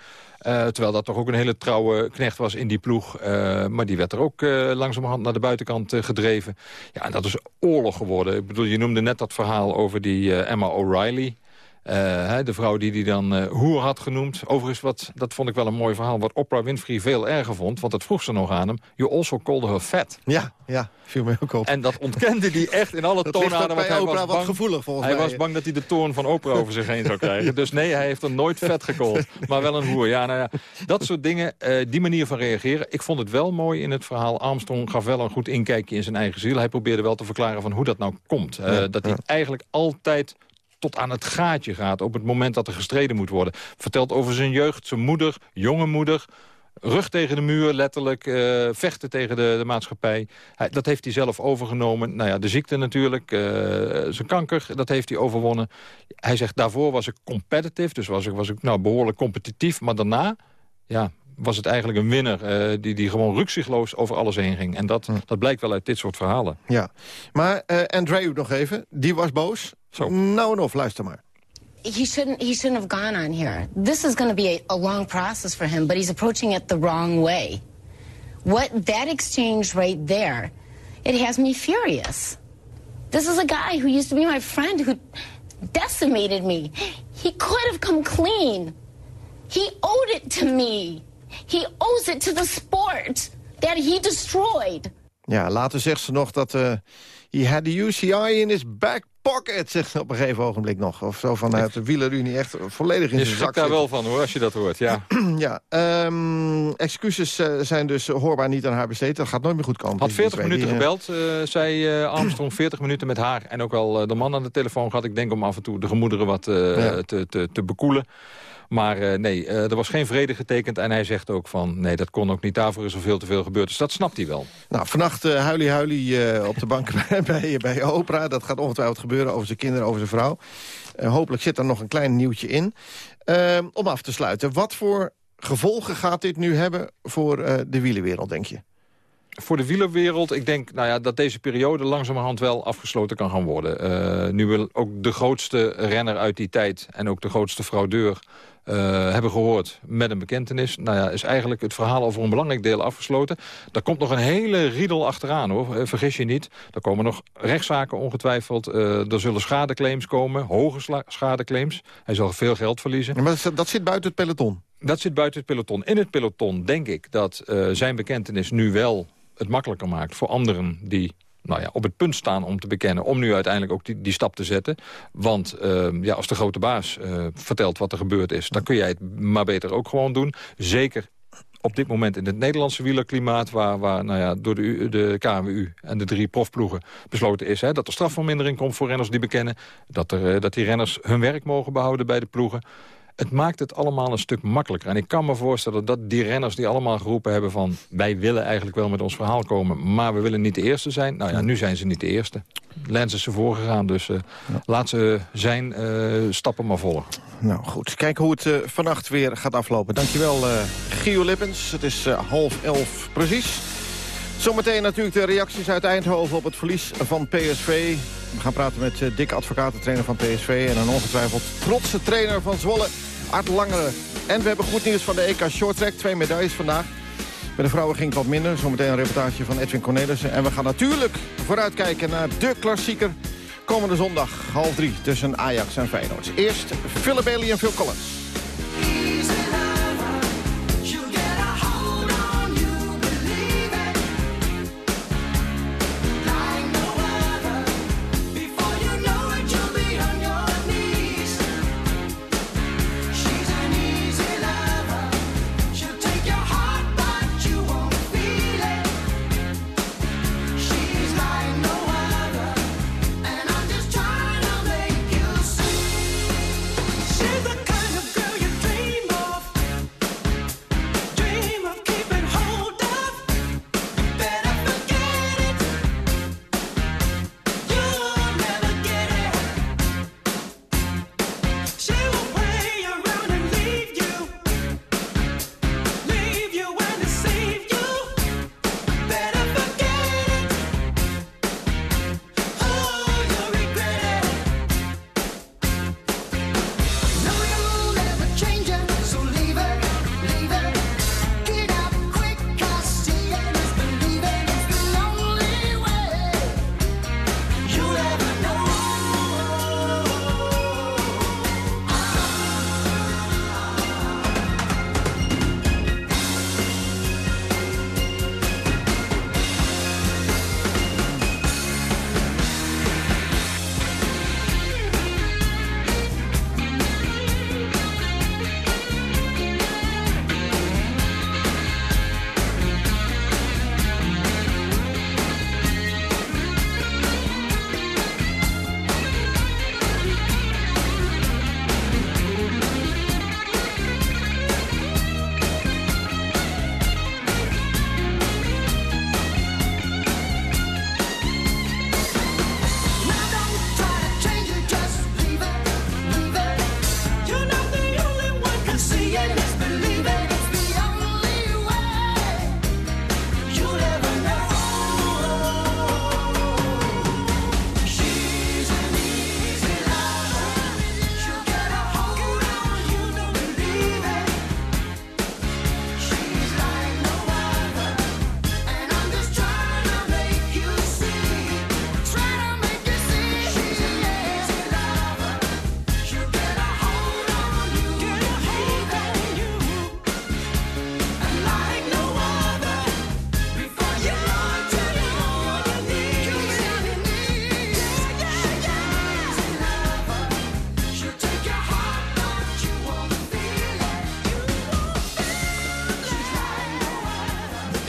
Uh, terwijl dat toch ook een hele trouwe knecht was in die ploeg. Uh, maar die werd er ook uh, langzamerhand naar de buitenkant gedreven. Ja, en dat is oorlog geworden. Ik bedoel, je noemde net dat verhaal over die Emma O'Reilly. Uh, de vrouw die die dan uh, hoer had genoemd. Overigens, wat, dat vond ik wel een mooi verhaal... wat Oprah Winfrey veel erger vond, want dat vroeg ze nog aan hem... You also called her fat. Ja, ja, viel mij ook op. En dat ontkende hij echt in alle toonaarden. Dat hij Oprah was bang, wat gevoelig, volgens Hij mij. was bang dat hij de toon van Oprah over zich heen zou krijgen. Dus nee, hij heeft er nooit vet gecallt. Maar wel een hoer. Ja, nou ja, dat soort dingen, uh, die manier van reageren. Ik vond het wel mooi in het verhaal. Armstrong gaf wel een goed inkijkje in zijn eigen ziel. Hij probeerde wel te verklaren van hoe dat nou komt. Ja, dat hij eigenlijk altijd tot aan het gaatje gaat op het moment dat er gestreden moet worden. Vertelt over zijn jeugd, zijn moeder, jonge moeder... Rug tegen de muur, letterlijk. Uh, vechten tegen de, de maatschappij. Hij, dat heeft hij zelf overgenomen. Nou ja, de ziekte natuurlijk. Uh, zijn kanker, dat heeft hij overwonnen. Hij zegt, daarvoor was ik competitive. Dus was ik, was ik nou, behoorlijk competitief. Maar daarna, ja, was het eigenlijk een winnaar... Uh, die, die gewoon rukzichtloos over alles heen ging. En dat, hm. dat blijkt wel uit dit soort verhalen. Ja, maar uh, Andreu nog even. Die was boos. Zo. Nou en of, luister maar. He shouldn't, he shouldn't have gone on here. This is going to be a, a long process for him, but he's approaching it the wrong way. What that exchange right there, it has me furious. This is a guy who used to be my friend who decimated me. He could have come clean. He owed it to me. He owes it to the sport that he destroyed. Ja, later zegt ze nog dat uh, he had the UCI in his back pocket, zegt ze op een gegeven ogenblik nog. Of zo vanuit de wielerunie echt volledig in je zijn zak daar wel van hoor, als je dat hoort, ja. ja, um, excuses uh, zijn dus hoorbaar niet aan haar besteed. Dat gaat nooit meer goed komen. Had 40 minuten die, gebeld, uh, zei uh, Armstrong, 40 minuten met haar. En ook al de man aan de telefoon gehad. Ik denk om af en toe de gemoederen wat ja. te, te, te bekoelen. Maar uh, nee, uh, er was geen vrede getekend. En hij zegt ook van, nee, dat kon ook niet. Daarvoor is er veel te veel gebeurd. Dus dat snapt hij wel. Nou, vannacht uh, huilie huilie op de bank bij, bij Oprah. Dat gaat ongetwijfeld gebeuren over zijn kinderen, over zijn vrouw. hopelijk zit er nog een klein nieuwtje in. Ehm, om af te sluiten, wat voor gevolgen gaat dit nu hebben voor de wielenwereld, denk je? voor de wielerwereld, ik denk nou ja, dat deze periode langzamerhand wel afgesloten kan gaan worden. Uh, nu we ook de grootste renner uit die tijd en ook de grootste fraudeur uh, hebben gehoord met een bekentenis. Nou ja, is eigenlijk het verhaal over een belangrijk deel afgesloten. Daar komt nog een hele riedel achteraan, hoor. Eh, vergis je niet. Er komen nog rechtszaken ongetwijfeld. Uh, er zullen schadeclaims komen, hoge schadeclaims. Hij zal veel geld verliezen. Ja, maar dat zit buiten het peloton? Dat zit buiten het peloton. In het peloton denk ik dat uh, zijn bekentenis nu wel het makkelijker maakt voor anderen die nou ja, op het punt staan om te bekennen... om nu uiteindelijk ook die, die stap te zetten. Want uh, ja, als de grote baas uh, vertelt wat er gebeurd is... dan kun jij het maar beter ook gewoon doen. Zeker op dit moment in het Nederlandse wielerklimaat... waar, waar nou ja, door de, de KMU en de drie profploegen besloten is... Hè, dat er strafvermindering komt voor renners die bekennen... Dat, er, dat die renners hun werk mogen behouden bij de ploegen het maakt het allemaal een stuk makkelijker. En ik kan me voorstellen dat die renners die allemaal geroepen hebben van... wij willen eigenlijk wel met ons verhaal komen, maar we willen niet de eerste zijn. Nou ja, nu zijn ze niet de eerste. Lens is ze voorgegaan, dus uh, laat ze zijn uh, stappen maar volgen. Nou goed, kijken hoe het uh, vannacht weer gaat aflopen. Dankjewel Gio Lippens. Het is half elf precies. Zometeen natuurlijk de reacties uit Eindhoven op het verlies van PSV. We gaan praten met uh, Dick Advocaat, de trainer van PSV... en een ongetwijfeld trotse trainer van Zwolle, Art Langere. En we hebben goed nieuws van de EK Shorttrack. Twee medailles vandaag. Bij de vrouwen ging het wat minder. Zometeen een reportage van Edwin Cornelissen. En we gaan natuurlijk vooruitkijken naar de klassieker... komende zondag, half drie, tussen Ajax en Feyenoord. Eerst Philip Bailey en Phil Collins.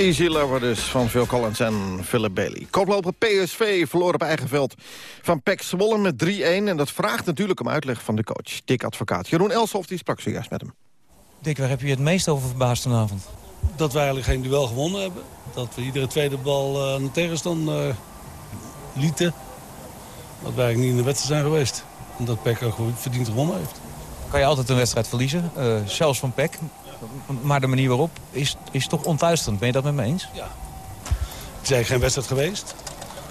Easy Lover dus van Phil Collins en Philip Bailey. Koploper PSV verloor op eigen veld van PEC Zwolle met 3-1. En dat vraagt natuurlijk om uitleg van de coach, Dick Advocaat. Jeroen Elsoft die sprak zojuist met hem. Dick, waar heb je het meest over verbaasd vanavond? Dat we eigenlijk geen duel gewonnen hebben. Dat we iedere tweede bal uh, aan de tegenstander uh, lieten. Dat we eigenlijk niet in de wedstrijd zijn geweest. En dat PEC ook verdiend gewonnen heeft. Kan je altijd een wedstrijd verliezen, uh, zelfs van PEC. Maar de manier waarop is, is toch ontluisterend. Ben je dat met me eens? Ja. Het is eigenlijk geen wedstrijd geweest.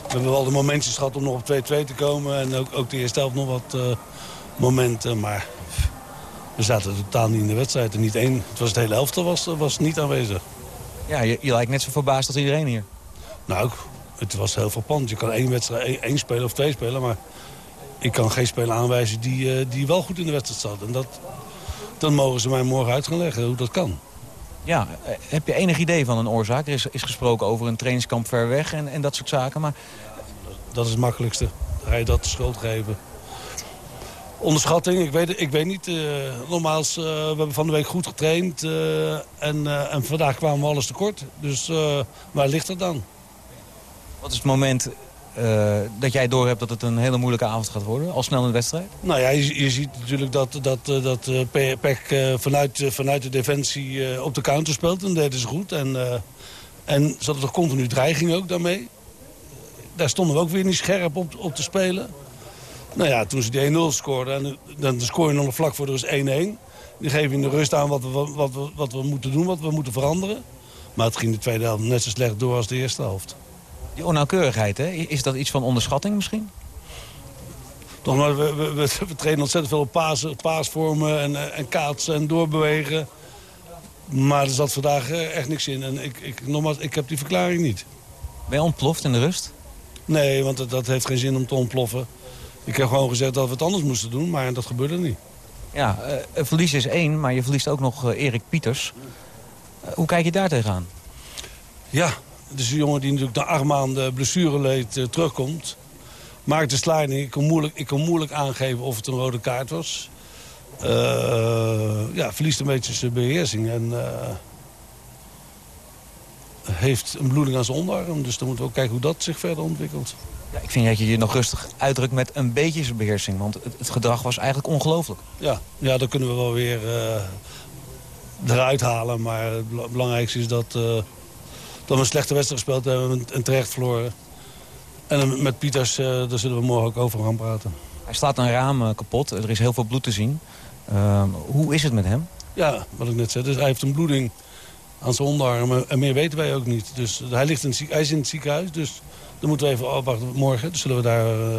We hebben wel de momentjes gehad om nog op 2-2 te komen. En ook, ook de eerste helft nog wat uh, momenten. Maar we zaten totaal niet in de wedstrijd. En niet één, het was het hele elftal was, was niet aanwezig. Ja, je, je lijkt net zo verbaasd als iedereen hier. Nou, het was heel verpand. Je kan één, wedstrijd, één spelen of twee spelen. Maar ik kan geen speler aanwijzen die, uh, die wel goed in de wedstrijd zat. En dat, dan mogen ze mij morgen uit gaan leggen hoe dat kan. Ja, heb je enig idee van een oorzaak? Er is, is gesproken over een trainingskamp ver weg en, en dat soort zaken. Maar Dat is het makkelijkste. Ga je dat de schuld geven. Onderschatting, ik weet, ik weet niet. Uh, nogmaals, uh, we hebben van de week goed getraind. Uh, en, en vandaag kwamen we alles tekort. Dus waar ligt dat dan? Wat is het moment dat jij doorhebt dat het een hele moeilijke avond gaat worden? Al snel de wedstrijd? Nou ja, je, ziet natuurlijk dat, dat, dat PEC vanuit, vanuit de defensie op de counter speelt. En dat ze goed. En, en ze hadden toch continu dreiging ook daarmee. Daar stonden we ook weer niet scherp op, op te spelen. Nou ja, toen ze die 1-0 scoorden, en dan scoor je nog vlak voor de rust 1-1. Die geven in de rust aan wat wat, wat we moeten doen, wat we moeten veranderen. Maar het ging de tweede helft net zo slecht door als de eerste helft. Die onnauwkeurigheid, hè? is dat iets van onderschatting misschien? Toch maar, we, we, we, trainen ontzettend veel op paas, paasvormen en, en kaatsen en doorbewegen. Maar er zat vandaag eh, echt niks in. En ik, ik, nogmaals, ik heb die verklaring niet. Ben je ontploft in de rust? Nee, want dat, dat heeft geen zin om te ontploffen. Ik heb gewoon gezegd dat we het anders moesten doen, maar dat gebeurde niet. Ja, uh, verlies is één, maar je verliest ook nog Erik Pieters. Uh, hoe kijk je daar tegenaan? Ja, het is een jongen die natuurlijk na acht maanden blessureleed uh, terugkomt. Maakt de sliding. Ik kon, moeilijk, ik kon moeilijk aangeven of het een rode kaart was. ja, verliest een beetje zijn beheersing. En heeft een bloeding aan zijn onderarm. Dus dan moeten we ook kijken hoe dat zich verder ontwikkelt. Ja, ik vind dat je je nog rustig uitdrukt met een beetje zijn beheersing. Want het, het gedrag was eigenlijk ongelooflijk. Ja, ja, dat kunnen we wel weer eruit halen. Maar het belangrijkste is dat, dat we een slechte wedstrijd gespeeld hebben en terecht verloren. En met Pieters, uh, daar zullen we morgen ook over gaan praten. Hij slaat een raam kapot. Er is heel veel bloed te zien. Ehm, hoe is het met hem? Ja, wat ik net zei. Dus hij heeft een bloeding aan zijn onderarm. En meer weten wij ook niet. Dus hij, ligt in, hij is in het ziekenhuis. Dus dan moeten we even afwachten morgen. Dus zullen we daar uh,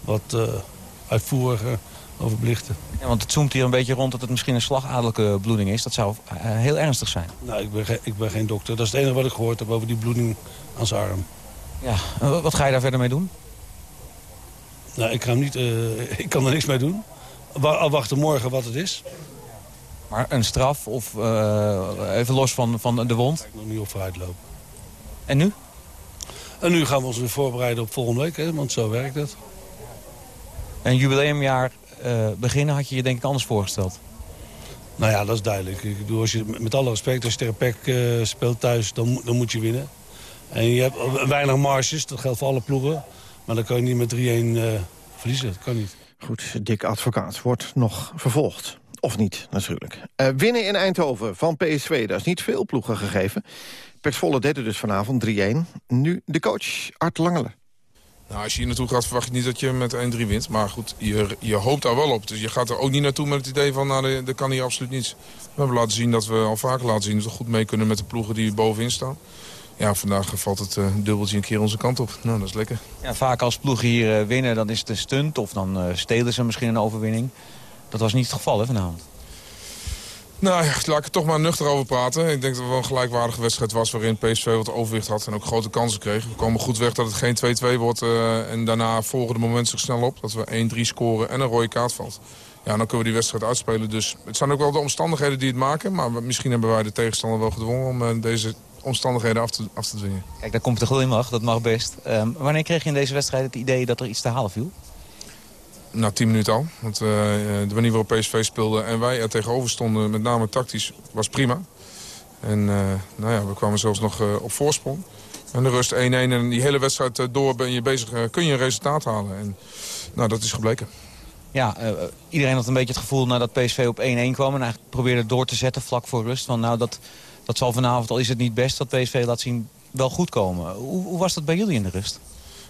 wat uh, uitvoeriger over belichten. Ja, want het zoomt hier een beetje rond dat het misschien een slagadelijke bloeding is. Dat zou uh, heel ernstig zijn. Nou, ik ben, ik ben geen dokter. Dat is het enige wat ik gehoord heb over die bloeding aan zijn arm. Ja, wat ga je daar verder mee doen? Nou, ik, ga hem niet, ik kan er niks mee doen. Wachten morgen wat het is. Maar een straf of even los van, van de wond? Ik nog niet op vooruit lopen. En nu? En nu gaan we ons weer voorbereiden op volgende week, hè, want zo werkt het. Een jubileumjaar beginnen had je je denk ik anders voorgesteld? Nou ja, dat is duidelijk. Ik bedoel, als je, met alle respect, als je tegen PEC uh, speelt thuis, dan, dan moet je winnen. En je hebt weinig marges, dat geldt voor alle ploegen. Maar dan kan je niet met 3-1 uh, verliezen, dat kan niet. Goed, Dick Advocaat wordt nog vervolgd. Of niet, natuurlijk. Uh, winnen in Eindhoven van PSV, daar is niet veel ploegen gegeven. Pek Volle deed het dus vanavond 3-1. Nu de coach, Art Langelen. Nou, als je hier naartoe gaat, verwacht je niet dat je met 1-3 wint. Maar goed, je, je hoopt daar wel op. Dus je gaat er ook niet naartoe met het idee van, nou, dat kan hier absoluut niets. We hebben laten zien dat we al vaker laten zien dat we goed mee kunnen met de ploegen die bovenin staan. Ja, vandaag valt het uh, dubbeltje een keer onze kant op. Nou, dat is lekker. Ja, vaak als ploegen hier uh, winnen, dan is het een stunt. Of dan uh, stelen ze misschien een overwinning. Dat was niet het geval, hè, vanavond? Nou ja, laat ik er toch maar nuchter over praten. Ik denk dat het wel een gelijkwaardige wedstrijd was waarin PSV wat overwicht had en ook grote kansen kreeg. We komen goed weg dat het geen 2-2 wordt uh, en daarna volgen de momenten zich snel op. Dat we 1-3 scoren en een rode kaart valt. Ja, dan kunnen we die wedstrijd uitspelen. Dus het zijn ook wel de omstandigheden die het maken. Maar misschien hebben wij de tegenstander wel gedwongen om uh, deze omstandigheden af te, af te dwingen. Kijk, daar komt de in mag. Dat mag best. Um, wanneer kreeg je in deze wedstrijd het idee dat er iets te halen viel? Na 10 minuten al. Want uh, de manier waarop PSV speelde en wij er tegenover stonden, met name tactisch, was prima. En uh, nou ja, we kwamen zelfs nog uh, op voorsprong. En de rust 1-1 en die hele wedstrijd door ben je bezig, kun je een resultaat halen. En nou, dat is gebleken. Ja, iedereen had een beetje het gevoel nadat PSV op 1-1 kwam... en eigenlijk probeerde door te zetten vlak voor rust. Van, nou, dat, dat zal vanavond, al is het niet best dat PSV laat zien, wel goed komen. Hoe, hoe was dat bij jullie in de rust?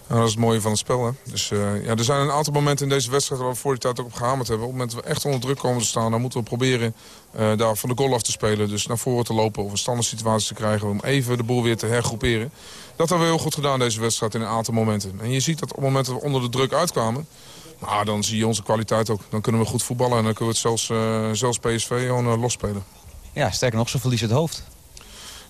Dat is het mooie van het spel. Hè? Dus, uh, ja, er zijn een aantal momenten in deze wedstrijd waar we voor die tijd ook op gehamerd hebben. Op het moment dat we echt onder druk komen te staan, dan moeten we proberen uh, daar van de goal af te spelen. Dus naar voren te lopen of een standaard situatie te krijgen om even de boel weer te hergroeperen. Dat hebben we heel goed gedaan deze wedstrijd in een aantal momenten. En je ziet dat op het moment dat we onder de druk uitkwamen, nou, dan zie je onze kwaliteit ook. Dan kunnen we goed voetballen en dan kunnen we het zelfs, uh, zelfs PSV gewoon losspelen. Ja, sterker nog, ze verliezen het hoofd.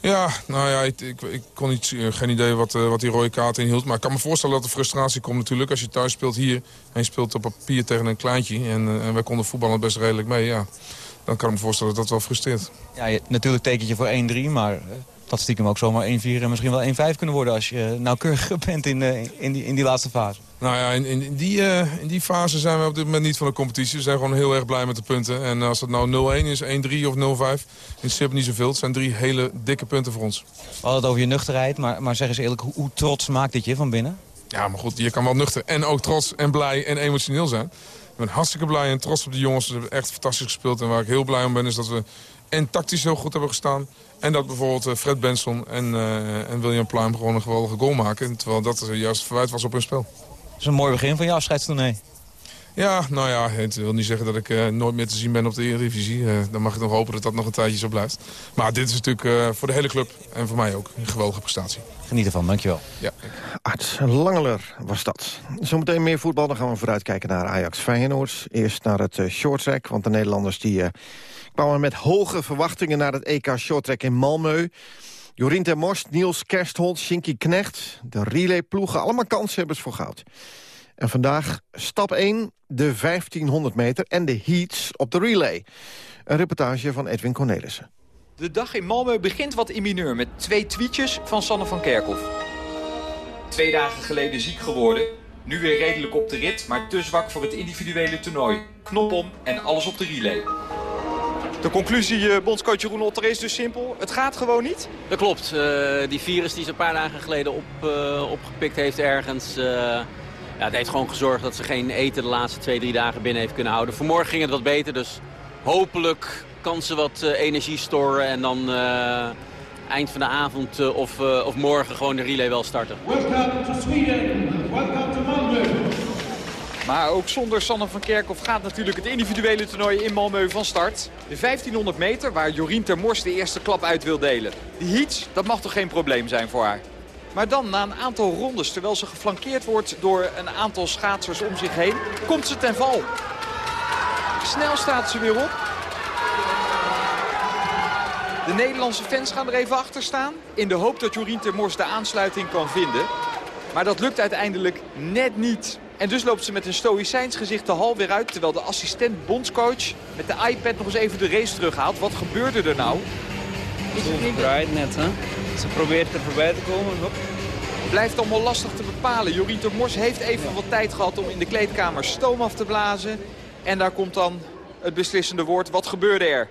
Ja, nou ja, ik, ik, kon niet, uh, geen idee wat, uh, wat die rode kaart inhield. Maar ik kan me voorstellen dat er frustratie komt natuurlijk. Als je thuis speelt hier en je speelt op papier tegen een kleintje. En, uh, wij konden voetballen best redelijk mee, ja. Dan kan ik me voorstellen dat dat wel frustreert. Ja, natuurlijk tekent je voor 1-3, maar had stiekem ook zomaar 1-4 en misschien wel 1-5 kunnen worden... als je nauwkeuriger bent in, uh, in, die, in die laatste fase. Nou ja, in, in, die, uh, in die fase zijn we op dit moment niet van de competitie. We zijn gewoon heel erg blij met de punten. En als het nou 0-1 is, 1-3 of 0-5, in niet zoveel. Het zijn drie hele dikke punten voor ons. We hadden het over je nuchterheid, maar, maar zeg eens eerlijk... hoe, hoe trots maakt dit je van binnen? Ja, maar goed, je kan wel nuchter en ook trots en blij en emotioneel zijn. Ik ben hartstikke blij en trots op de jongens. Ze hebben echt fantastisch gespeeld. En waar ik heel blij om ben is dat we en tactisch heel goed hebben gestaan. En dat bijvoorbeeld eh, Fred Benson en, uh, en William Pluim gewoon een geweldige goal maken. Terwijl dat juist verwijt was op hun spel. Dat is een mooi begin van je afscheidstournee. Ja, nou ja, het wil niet zeggen dat ik uh, nooit meer te zien ben op de Eredivisie. Uh, dan mag ik nog hopen dat dat nog een tijdje zo blijft. Maar dit is natuurlijk uh, voor de hele club en voor mij ook een geweldige prestatie. Geniet ervan, dankjewel. Ja. Art Langeler was dat. Zometeen meer voetbal, dan gaan we vooruitkijken naar Ajax Feyenoord. Eerst naar het shorttrack, want de Nederlanders die kwamen met hoge verwachtingen naar het EK shorttrack in Malmö. Jorien ter Morst, Niels Kersthold, Shinky Knecht, de relayploegen, allemaal kanshebbers voor goud. En vandaag stap 1, de 1500 meter en de heats op de relay. Een reportage van Edwin Cornelissen. De dag in Malmö begint wat in mineur met twee tweetjes van Sanne van Kerkhoff. Twee dagen geleden ziek geworden. Nu weer redelijk op de rit, maar te zwak voor het individuele toernooi. Knop om en alles op de relay. De conclusie, uh, bondscoach Jeroen Otter, is dus simpel. Het gaat gewoon niet? Dat klopt. Uh, die virus die ze een paar dagen geleden op, uh, opgepikt heeft ergens... Ja, het heeft gewoon gezorgd dat ze geen eten de laatste twee, drie dagen binnen heeft kunnen houden. Vanmorgen ging het wat beter, dus hopelijk kan ze wat uh, energie storen en dan uh, eind van de avond uh, of, of morgen gewoon de relay wel starten. Welcome to Sweden. Welcome to Malmö. Maar ook zonder Sanne van Kerkhoff gaat natuurlijk het individuele toernooi in Malmö van start. De 1500 meter waar Jorien Termors de eerste klap uit wil delen. Die heats, dat mag toch geen probleem zijn voor haar? Maar dan, na een aantal rondes, terwijl ze geflankeerd wordt door een aantal schaatsers om zich heen, komt ze ten val. Snel staat ze weer op. De Nederlandse fans gaan er even achter staan. In de hoop dat Jorien Termors de aansluiting kan vinden. Maar dat lukt uiteindelijk net niet. En dus loopt ze met een stoïcijns gezicht de hal weer uit... terwijl de assistent bondscoach met de iPad nog eens even de race terughaalt. Wat gebeurde er nou? Is het niet draait net, hè? Ze probeert er voorbij te komen. Hop. Blijft allemaal lastig te bepalen. Jorien Mors heeft even wat tijd gehad om in de kleedkamer stoom af te blazen. En daar komt dan het beslissende woord. Wat gebeurde er?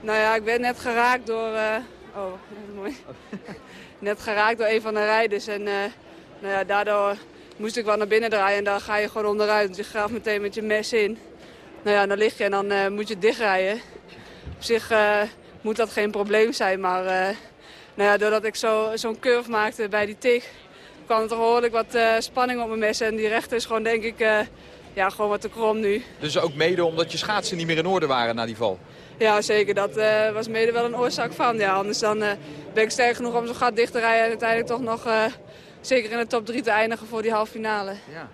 Nou ja, ik ben net geraakt door... Uh... Oh, mooi. net geraakt door een van de rijders. En uh, nou ja, daardoor moest ik wel naar binnen draaien. En dan ga je gewoon onderuit. Dus je graaft meteen met je mes in. Nou ja, dan lig je en dan uh, moet je dichtrijden. Op zich moet dat geen probleem zijn, maar nou ja, doordat ik zo'n zo curve maakte bij die tik... kwam er toch behoorlijk wat spanning op mijn mes. En die rechter is gewoon, denk ik, ja, gewoon wat te krom nu. Dus ook mede omdat je schaatsen niet meer in orde waren na die val? Ja, zeker. Dat uh, was mede wel een oorzaak van. Ja, anders dan ben ik sterk genoeg om zo'n gat dicht te rijden... en uiteindelijk toch nog zeker in de top 3 te eindigen voor die halve finale. Ja.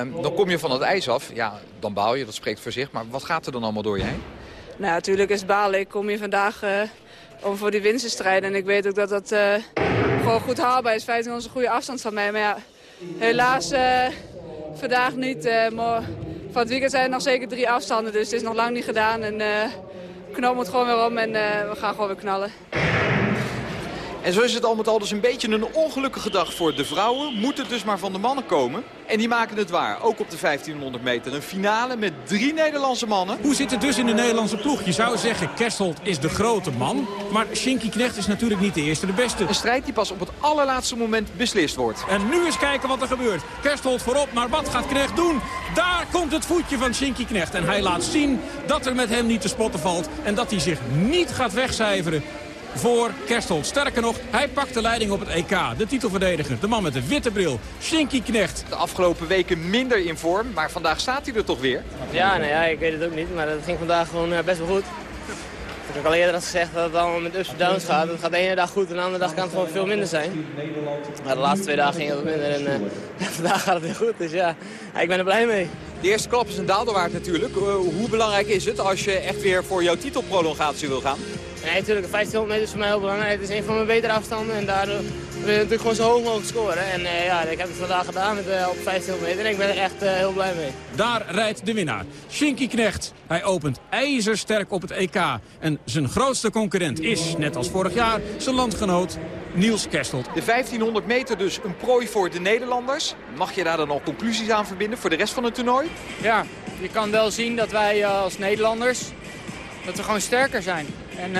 Um, dan kom je van het ijs af. Ja, dan baal je, dat spreekt voor zich. Maar wat gaat er dan allemaal door je heen? Nou, natuurlijk is het balen. Ik kom hier vandaag om voor die winst te strijden. En ik weet ook dat dat gewoon goed haalbaar is. 15 is een goede afstand van mij. Maar ja, helaas vandaag niet. Maar van het weekend zijn er nog zeker drie afstanden. Dus het is nog lang niet gedaan. En knop moet gewoon weer om en we gaan gewoon weer knallen. En zo is het al met al dus een beetje een ongelukkige dag voor de vrouwen. Moet het dus maar van de mannen komen. En die maken het waar, ook op de 1500 meter. Een finale met drie Nederlandse mannen. Hoe zit het dus in de Nederlandse ploeg? Je zou zeggen, Kerstelt is de grote man. Maar Shinky Knecht is natuurlijk niet de eerste, de beste. Een strijd die pas op het allerlaatste moment beslist wordt. En nu eens kijken wat er gebeurt. Kerstelt voorop, maar wat gaat Knecht doen? Daar komt het voetje van Shinky Knecht. En hij laat zien dat er met hem niet te spotten valt. En dat hij zich niet gaat wegcijferen voor Kerstelt. Sterker nog, hij pakt de leiding op het EK. De titelverdediger, de man met de witte bril, Shinky Knecht. De afgelopen weken minder in vorm, maar vandaag staat hij er toch weer? Ja, nou ja, ik weet het ook niet, maar dat ging vandaag gewoon eh, best wel goed. Ik heb al eerder gezegd dat het allemaal met ups en downs gaat. Het gaat de ene dag goed en de andere dag kan het gewoon veel minder zijn. Maar de laatste twee dagen ging het wat minder en uh, vandaag gaat het weer goed. Dus ja, ik ben er blij mee. De eerste klap is een daalderwaard natuurlijk. Uh, hoe belangrijk is het als je echt weer voor jouw titelprolongatie wil gaan? Nee, natuurlijk. 1500 meter is voor mij heel belangrijk. Het is een van mijn betere afstanden en daardoor willen natuurlijk gewoon zo hoog mogelijk scoren. En uh, ja, ik heb het vandaag gedaan met, uh, op 15 meter en ik ben er echt uh, heel blij mee. Daar rijdt de winnaar. Shinky Knecht. Hij opent ijzersterk op het EK. En zijn grootste concurrent is, net als vorig jaar, zijn landgenoot Niels Kerstelt. De 1500 meter dus een prooi voor de Nederlanders. Mag je daar dan al conclusies aan verbinden voor de rest van het toernooi? Ja, je kan wel zien dat wij als Nederlanders dat we gewoon sterker zijn. En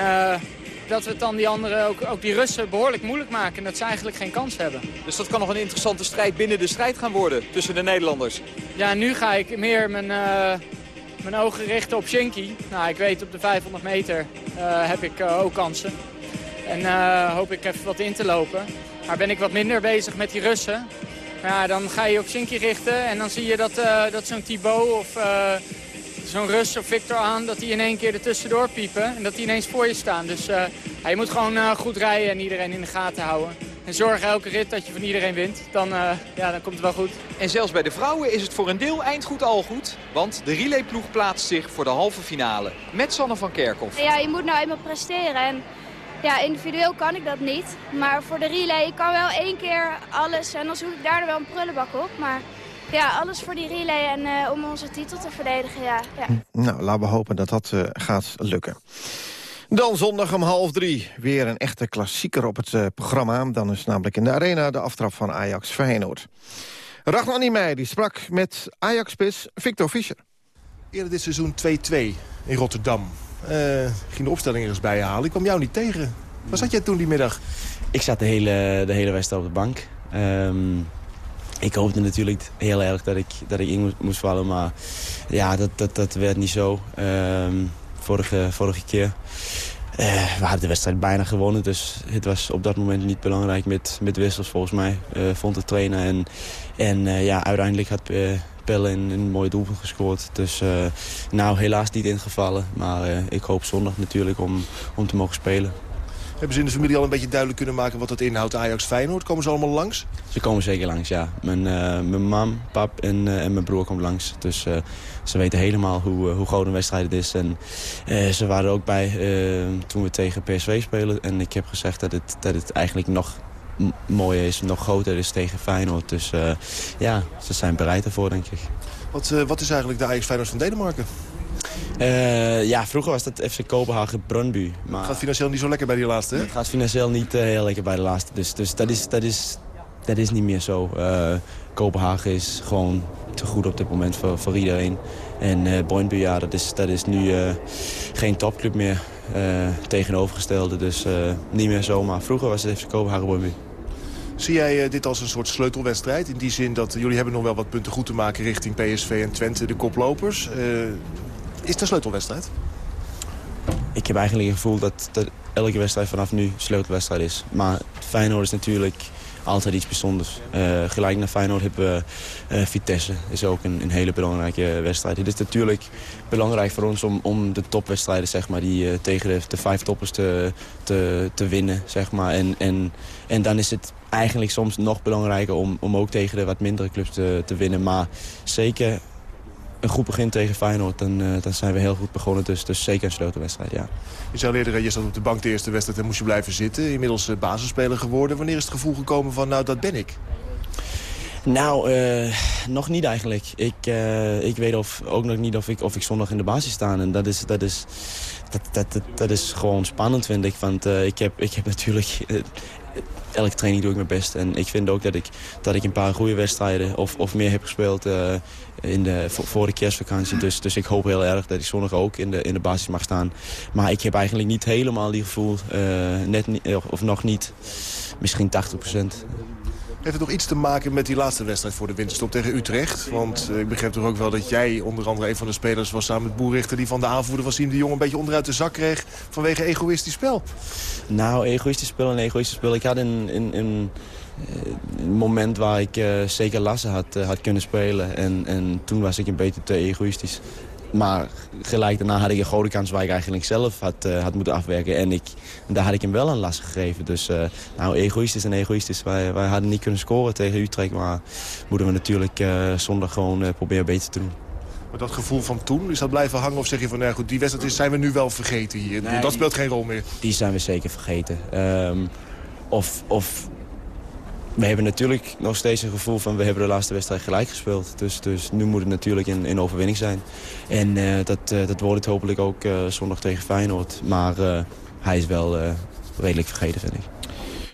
dat we het dan die anderen, ook, ook die Russen, behoorlijk moeilijk maken. En dat ze eigenlijk geen kans hebben. Dus dat kan nog een interessante strijd binnen de strijd gaan worden tussen de Nederlanders? Ja, nu ga ik meer mijn, uh, mijn ogen richten op Shinky. Nou, ik weet op de 500 meter uh, heb ik uh, ook kansen. En hoop ik even wat in te lopen. Maar ben ik wat minder bezig met die Russen. Ja, dan ga je op Shinky richten en dan zie je dat, dat zo'n Thibaut of zo'n Rus of Victor aan dat die in één keer ertussendoor piepen. En dat die ineens voor je staan. Dus uh, je moet gewoon uh, goed rijden en iedereen in de gaten houden. En zorg elke rit dat je van iedereen wint. Dan, uh, ja, dan komt het wel goed. En zelfs bij de vrouwen is het voor een deel eindgoed al goed. Want de relayploeg plaatst zich voor de halve finale. Met Sanne van Kerkhoff. Ja, je moet nou eenmaal presteren. En ja, individueel kan ik dat niet. Maar voor de relay, ik kan wel één keer alles. En dan zoek ik daar wel een prullenbak op. Maar ja, alles voor die relay en uh, om onze titel te verdedigen, ja. ja. Nou, laten we hopen dat dat uh, gaat lukken. Dan zondag om half drie. Weer een echte klassieker op het uh, programma. Dan is namelijk in de arena de aftrap van Ajax Feyenoord. Ragnar Niemeyer die sprak met Ajax-spits Victor Fischer. Eerder dit seizoen 2-2 in Rotterdam. ging de opstelling er eens bij halen. Ik kwam jou niet tegen. Waar zat jij toen die middag? Ik zat de hele, de hele wedstrijd op de bank. Um, ik hoopte natuurlijk heel erg dat ik, dat ik in moest vallen. Maar ja, dat, dat, dat werd niet zo. Um, vorige, vorige keer. Uh, we hadden de wedstrijd bijna gewonnen. Dus het was op dat moment niet belangrijk met, met wissels volgens mij. Uh, vond de trainer. En, en uh, ja, uiteindelijk had Pelle een, een mooie doelpunt gescoord. Dus nou helaas niet ingevallen. Maar ik hoop zondag natuurlijk om, om te mogen spelen. Hebben ze in de familie al een beetje duidelijk kunnen maken wat dat inhoudt Ajax Feyenoord? Komen ze allemaal langs? Ze komen zeker langs, ja. Mijn, uh, mijn mam, pap en, uh, en mijn broer komen langs. Dus uh, ze weten helemaal hoe, hoe groot een wedstrijd het is. En ze waren er ook bij toen we tegen PSV spelen. En ik heb gezegd dat het, dat het eigenlijk nog mooier is, nog groter is tegen Feyenoord. Dus ja, ze zijn bereid ervoor, denk ik. Wat, wat is eigenlijk de Ajax Feyenoord van Denemarken? Uh, ja, vroeger was dat FC Kopenhagen Brøndby. Maar... Het gaat financieel niet zo lekker bij die laatste, hè? Het gaat financieel niet uh, heel lekker bij de laatste. Dus, dus dat, is, dat, is, dat is niet meer zo. Uh, Kopenhagen is gewoon te goed op dit moment voor, voor iedereen. En uh, Brøndby, ja, dat is, dat is nu geen topclub meer. tegenovergestelde, dus niet meer zo. Maar vroeger was het FC Kopenhagen Brøndby. Zie jij dit als een soort sleutelwedstrijd? In die zin dat jullie hebben nog wel wat punten goed te maken richting PSV en Twente, de koplopers. Is een sleutelwedstrijd? Ik heb eigenlijk het gevoel dat, elke wedstrijd vanaf nu sleutelwedstrijd is. Maar Feyenoord is natuurlijk altijd iets bijzonders. Uh, gelijk naar Feyenoord hebben we uh, Vitesse. is ook een, een, hele belangrijke wedstrijd. Het is natuurlijk belangrijk voor ons om, om de topwedstrijden zeg maar, die, uh, tegen de, de, vijf toppers te, te, te winnen. Zeg maar. en, en, en dan is het eigenlijk soms nog belangrijker om, om ook tegen de wat mindere clubs te, te winnen. Maar zeker een goed begin tegen Feyenoord, dan, uh, dan zijn we heel goed begonnen. Dus, dus zeker een sleutelwedstrijd, ja. Je zei eerder, je zat op de bank de eerste wedstrijd en moest je blijven zitten. Inmiddels uh, basisspeler geworden. Wanneer is het gevoel gekomen van, nou, dat ben ik? Nou, uh, nog niet eigenlijk. Ik, uh, ik weet of, ook nog niet of ik, of ik zondag in de basis sta. En dat is, dat is, dat, dat, dat, dat is gewoon spannend, vind ik. Want uh, ik, heb, ik heb natuurlijk elke training doe ik mijn best. En ik vind ook dat ik, dat ik een paar goede wedstrijden of, of meer heb gespeeld in de, voor, de kerstvakantie. Dus, dus ik hoop heel erg dat ik zondag ook in de, in de basis mag staan. Maar ik heb eigenlijk niet helemaal die gevoel, uh, net, of nog niet, misschien 80 procent. Heeft het nog iets te maken met die laatste wedstrijd voor de winterstop tegen Utrecht? Want uh, ik begreep toch ook wel dat jij onder andere een van de spelers was samen met Boerichter... die van de aanvoerder was Siem de Jong een beetje onderuit de zak kreeg vanwege egoïstisch spel. Nou, egoïstisch spel en egoïstisch spel. Ik had een, een, een, een moment waar ik uh, zeker Lasse had, uh, had kunnen spelen. En, en toen was ik een beetje te egoïstisch. Maar gelijk daarna had ik een grote kans waar ik eigenlijk zelf had, had moeten afwerken. En ik, daar had ik hem wel een last gegeven. Dus nou, egoïstisch en egoïstisch. Wij, wij hadden niet kunnen scoren tegen Utrecht. Maar moeten we natuurlijk zondag gewoon proberen beter te doen. Maar dat gevoel van toen, is dat blijven hangen? Of zeg je van, nou goed, die wedstrijd zijn we nu wel vergeten hier? Nee, dat speelt geen rol meer. Die zijn we zeker vergeten. Um, of, of we hebben natuurlijk nog steeds een gevoel van... we hebben de laatste wedstrijd gelijk gespeeld. Dus, dus nu moet het natuurlijk een, een overwinning zijn. En uh, dat, uh, dat wordt het hopelijk ook uh, zondag tegen Feyenoord. Maar hij is wel redelijk vergeten, vind ik.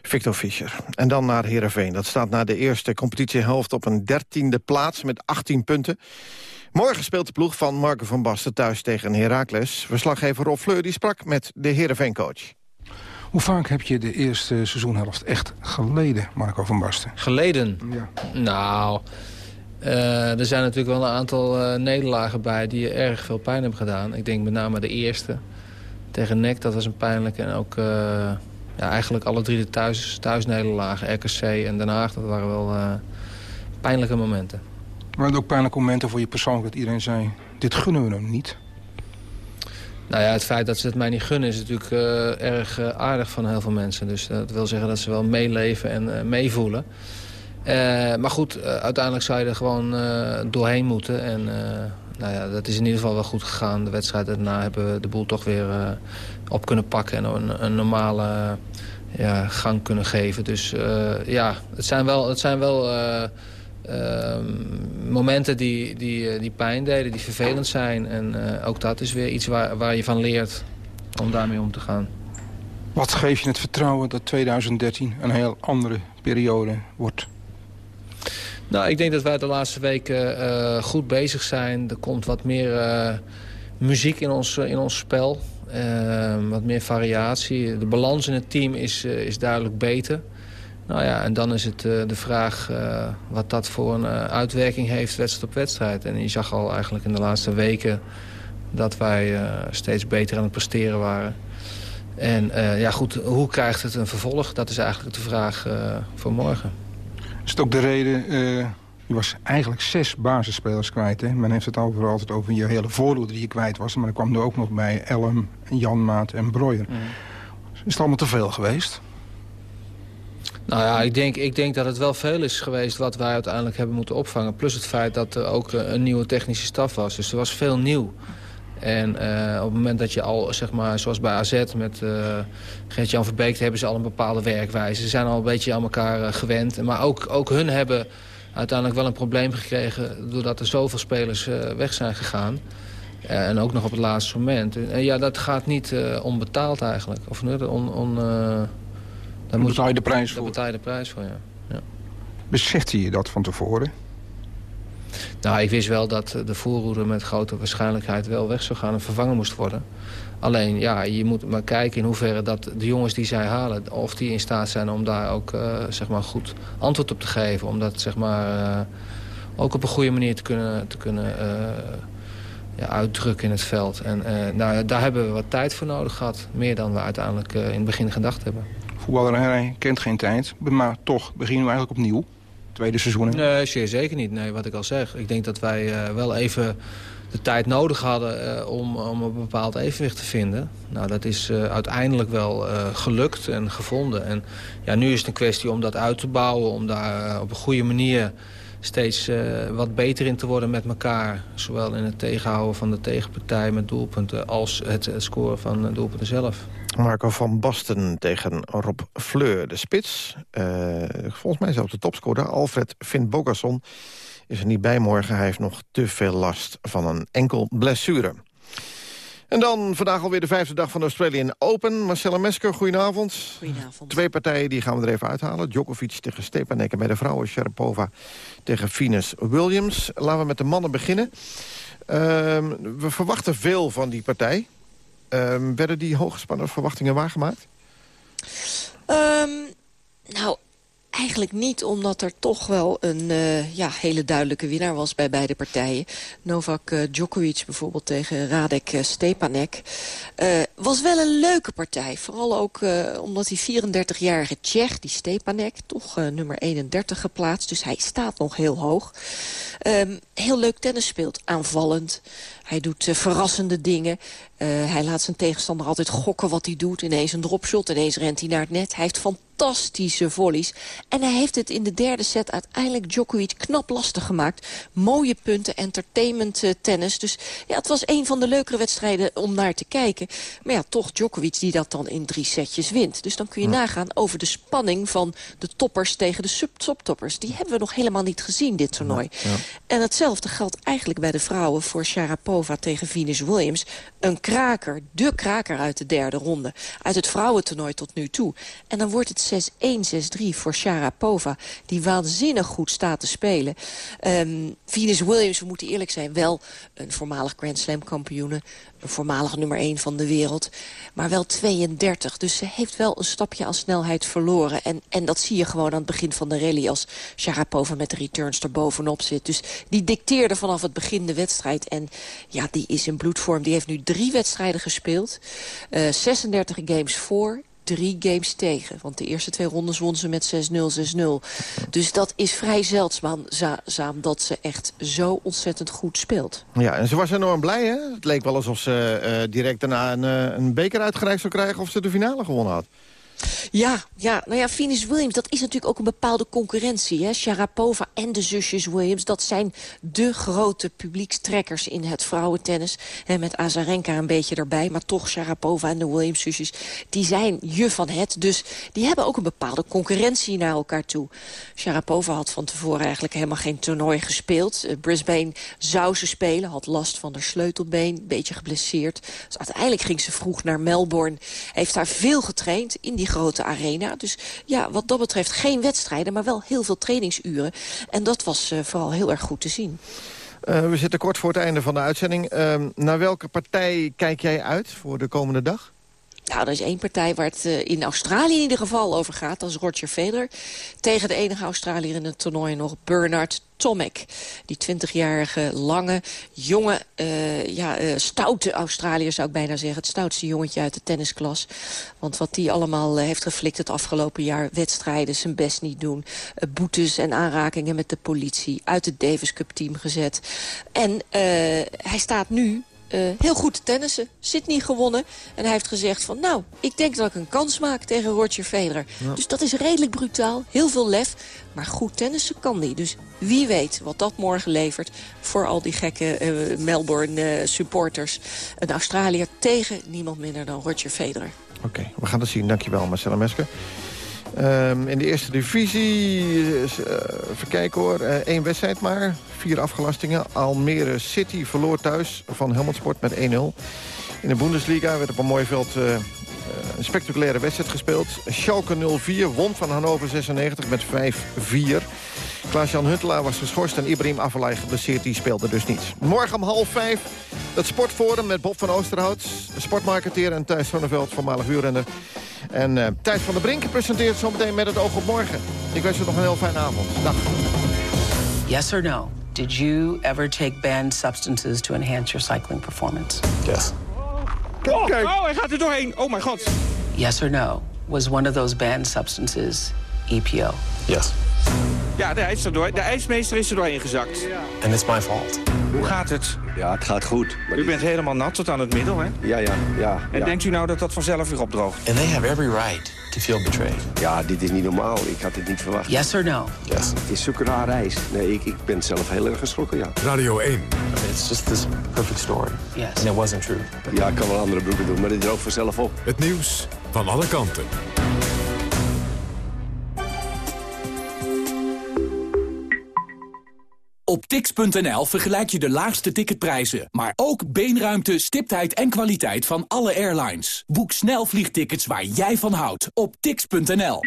Victor Fischer. En dan naar Heerenveen. Dat staat na de eerste competitiehelft op een dertiende plaats met 18 punten. Morgen speelt de ploeg van Marco van Basten thuis tegen Heracles. Verslaggever Rob Fleur die sprak met de Heerenveen-coach. Hoe vaak heb je de eerste seizoenhelft echt geleden, Marco van Basten? Geleden? Ja. Nou, uh, er zijn natuurlijk wel een aantal uh, nederlagen bij die je erg veel pijn hebben gedaan. Ik denk met name de eerste tegen NEC, dat was een pijnlijke. En ook uh, ja, eigenlijk alle drie de thuis, thuisnederlagen, RKC en Den Haag, dat waren wel pijnlijke momenten. Waren het ook pijnlijke momenten voor je persoonlijk dat iedereen zei... dit gunnen we hem niet? Nou ja, het feit dat ze het mij niet gunnen is natuurlijk uh, erg uh, aardig van heel veel mensen. Dus dat wil zeggen dat ze wel meeleven en uh, meevoelen. maar goed, uiteindelijk zou je er gewoon doorheen moeten. En nou ja, dat is in ieder geval wel goed gegaan. De wedstrijd daarna hebben we de boel toch weer op kunnen pakken... en een, een normale ja, gang kunnen geven. Dus ja, het zijn wel... Het zijn wel momenten die, die, eh, die pijn deden, die vervelend zijn. En uh, ook dat is weer iets waar, waar je van leert om daarmee om te gaan. Wat geeft je het vertrouwen dat 2013 een heel andere periode wordt? Nou, ik denk dat wij de laatste weken uh, goed bezig zijn. Er komt wat meer muziek in ons, in ons spel. Ehm, wat meer variatie. De balans in het team is, is duidelijk beter. Nou ja, en dan is het uh, de vraag uh, wat dat voor een uh, uitwerking heeft wedstrijd op wedstrijd. En je zag al eigenlijk in de laatste weken dat wij steeds beter aan het presteren waren. En ja goed, hoe krijgt het een vervolg? Dat is eigenlijk de vraag voor morgen. Is het ook de reden... je was eigenlijk zes basisspelers kwijt. Hè? Men heeft het over, altijd over je hele voorhoede die je kwijt was. Maar er kwam er ook nog bij Elm, Janmaat en Breuer. Mm. Is het allemaal te veel geweest? Nou ja, ik denk, ik denk dat het wel veel is geweest wat wij uiteindelijk hebben moeten opvangen. Plus het feit dat er ook eh, een nieuwe technische staf was. Dus er was veel nieuw. En uh, op het moment dat je al, zeg maar, zoals bij AZ met uh, Gert-Jan Verbeek... hebben ze al een bepaalde werkwijze. Ze zijn al een beetje aan elkaar gewend. Maar ook, ook hun hebben uiteindelijk wel een probleem gekregen... doordat er zoveel spelers weg zijn gegaan. en ook nog op het laatste moment. En ja, dat gaat niet onbetaald eigenlijk. Of on, on, daar betaal je de prijs voor? Daar betaal je de prijs voor, ja. ja. Besefte je dat van tevoren? Nou, ik wist wel dat de voorroede met grote waarschijnlijkheid wel weg zou gaan en vervangen moest worden. Alleen, ja, je moet maar kijken in hoeverre dat de jongens die zij halen... of die in staat zijn om daar ook uh, zeg maar goed antwoord op te geven. Om dat zeg maar, uh, ook op een goede manier te kunnen, te kunnen uh, ja, uitdrukken in het veld. En nou, daar hebben we wat tijd voor nodig gehad. Meer dan we uiteindelijk in het begin gedacht hebben voetballerij kent geen tijd. Maar toch beginnen we eigenlijk opnieuw. Tweede seizoen. Nee, zeker niet. Nee, wat ik al zeg. Ik denk dat wij uh, wel even de tijd nodig hadden uh, om, om een bepaald evenwicht te vinden. Nou, dat is uh, uiteindelijk wel gelukt en gevonden. En ja, nu is het een kwestie om dat uit te bouwen. Om daar op een goede manier steeds wat beter in te worden met elkaar. Zowel in het tegenhouden van de tegenpartij met doelpunten... als het scoren van doelpunten zelf. Marco van Basten tegen Rob Fleur. De spits, uh, volgens mij zelfs de topscorer, Alfred Finn Bogasson... is er niet bij morgen. Hij heeft nog te veel last van een enkel blessure. En dan vandaag alweer de vijfde dag van de Australian Open. Marcella Mesker, goedenavond. Goedenavond. Twee partijen die gaan we er even uithalen. Djokovic tegen Stepanek en bij de vrouwen Sharapova tegen Venus Williams. Laten we met de mannen beginnen. Uh, we verwachten veel van die partij. Um, werden die hooggespannen verwachtingen waargemaakt? Um, nou, Eigenlijk niet, omdat er toch wel een uh, ja, hele duidelijke winnaar was bij beide partijen. Novak uh, Djokovic bijvoorbeeld tegen Radek uh, Stepanek. was wel een leuke partij. Vooral ook omdat die 34-jarige Tsjech, die Stepanek, toch nummer 31 geplaatst. Dus hij staat nog heel hoog. Um, heel leuk tennis speelt, aanvallend. Hij doet uh, verrassende dingen. Uh, hij laat zijn tegenstander altijd gokken wat hij doet. Ineens een dropshot, ineens rent hij naar het net. Hij heeft fantastische volleys. En hij heeft het in de derde set uiteindelijk Djokovic knap lastig gemaakt. Mooie punten, entertainment uh, tennis. Dus ja, het was een van de leukere wedstrijden om naar te kijken. Maar ja, toch Djokovic die dat dan in drie setjes wint. Dus dan kun je nagaan over de spanning van de toppers tegen de sub-subtoppers. Die hebben we nog helemaal niet gezien, dit toernooi. Ja. En hetzelfde geldt eigenlijk bij de vrouwen voor Sharapova tegen Venus Williams. Een kraker, de kraker uit de derde ronde. Uit het vrouwentoernooi tot nu toe. En dan wordt het 6-1, 6-3 voor Sharapova. Die waanzinnig goed staat te spelen. Um, Venus Williams, we moeten eerlijk zijn, wel een voormalig Grand Slam kampioene. Voormalig nummer 1 van de wereld. Maar wel 32. Dus ze heeft wel een stapje aan snelheid verloren. En, en dat zie je gewoon aan het begin van de rally... als Sharapova met de returns er bovenop zit. Dus die dicteerde vanaf het begin de wedstrijd. En ja, die is in bloedvorm. Die heeft nu drie wedstrijden gespeeld. Uh, 36 games voor, drie games tegen. Want de eerste twee rondes won ze met 6-0, 6-0. Dus dat is vrij zeldzaam dat ze echt zo ontzettend goed speelt. Ja, en ze was enorm blij, hè? Het leek wel alsof ze uh, direct daarna een, uh, een beker uitgereikt zou krijgen... of ze de finale gewonnen had. Ja, ja, nou ja, Venus Williams, dat is natuurlijk ook een bepaalde concurrentie. Hè? Sharapova en de zusjes Williams, dat zijn de grote publiekstrekkers in het vrouwentennis. En met Azarenka een beetje erbij, maar toch Sharapova en de Williams-zusjes, die zijn je van het. Dus die hebben ook een bepaalde concurrentie naar elkaar toe. Sharapova had van tevoren eigenlijk helemaal geen toernooi gespeeld. Uh, Brisbane zou ze spelen, had last van haar sleutelbeen, een beetje geblesseerd. Dus uiteindelijk ging ze vroeg naar Melbourne, heeft daar veel getraind in die grote arena. Dus ja, wat dat betreft geen wedstrijden, maar wel heel veel trainingsuren. En dat was uh, vooral heel erg goed te zien. Uh, we zitten kort voor het einde van de uitzending. Uh, naar welke partij kijk jij uit voor de komende dag? Nou, er is één partij waar het uh, in Australië in ieder geval over gaat. Dat is Roger Federer. Tegen de enige Australiër in het toernooi nog, Bernard Tomek. Die 20-jarige, lange, jonge, uh, ja, uh, stoute Australiër zou ik bijna zeggen. Het stoutste jongetje uit de tennisklas. Want wat die allemaal heeft geflikt het afgelopen jaar. Wedstrijden, zijn best niet doen. boetes en aanrakingen met de politie. Uit het Davis Cup team gezet. En hij staat nu uh, heel goed te tennissen. Sydney gewonnen. En hij heeft gezegd van nou, ik denk dat ik een kans maak tegen Roger Federer. Ja. Dus dat is redelijk brutaal. Heel veel lef. Maar goed tennissen kan die. Dus wie weet wat dat morgen levert voor al die gekke uh, Melbourne uh, supporters. Een Australiër tegen niemand minder dan Roger Federer. Oké, okay, we gaan het zien. Dankjewel Marcella Mesker. Um, in de eerste divisie, uh, even kijken hoor, uh, één wedstrijd maar. Vier afgelastingen. Almere City verloor thuis van Helmond Sport met 1-0. In de Bundesliga werd op een mooi veld een spectaculaire wedstrijd gespeeld. Schalke 04 won van Hannover 96 met 5-4. Klaas-Jan Huntelaar was geschorst en Ibrahim Afellay geblesseerd. Die speelde dus niet. Morgen om half vijf het Sportforum met Bob van Oosterhout. Sportmarketeer en Thijs Zonneveld, voormalig wielrenner. En uh, Thijs van der Brink presenteert zometeen met het oog op morgen. Ik wens je nog een heel fijne avond. Dag. Yes or no? Did you ever take banned substances to enhance your cycling performance? Yes. Oh, oh, hij gaat er doorheen. Oh mijn god. Yes or no? Was one of those banned substances EPO? Yes. Ja, de, er door, de ijsmeester is er doorheen gezakt. And it's my fault. Hoe gaat het? Ja, het gaat goed. U bent helemaal nat tot aan het middel, hè? Ja, ja, ja. En ja. denkt u nou dat dat vanzelf weer opdroogt? And they have every right to feel betrayed. Ja, dit is niet normaal. Ik had dit niet verwacht. Yes or no? Yes. Het is zulke raar ijs. Nee, ik, ik ben zelf heel erg geschrokken, ja. Radio 1. It's just this perfect story. Yes. And it wasn't true. Ja, ik kan wel andere broeken doen, maar dit droogt vanzelf op. Het nieuws van alle kanten. Op tix.nl vergelijk je de laagste ticketprijzen, maar ook beenruimte, stiptheid en kwaliteit van alle airlines. Boek snel vliegtickets waar jij van houdt op tix.nl.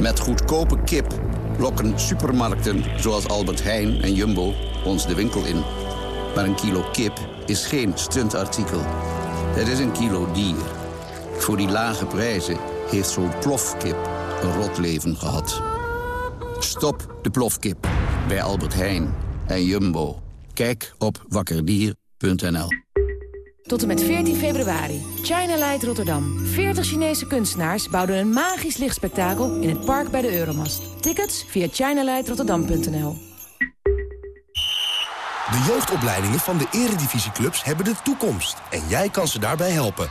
Met goedkope kip lokken supermarkten zoals Albert Heijn en Jumbo ons de winkel in. Maar een kilo kip is geen stuntartikel. Het is een kilo dier. Voor die lage prijzen heeft zo'n plofkip een rot leven gehad. Stop de plofkip bij Albert Heijn en Jumbo. Kijk op wakkerdier.nl. Tot en met 14 februari. China Light Rotterdam. 40 Chinese kunstenaars bouwden een magisch lichtspektakel in het park bij de Euromast. Tickets via chinalightrotterdam.nl. De jeugdopleidingen van de eredivisieclubs hebben de toekomst. En jij kan ze daarbij helpen.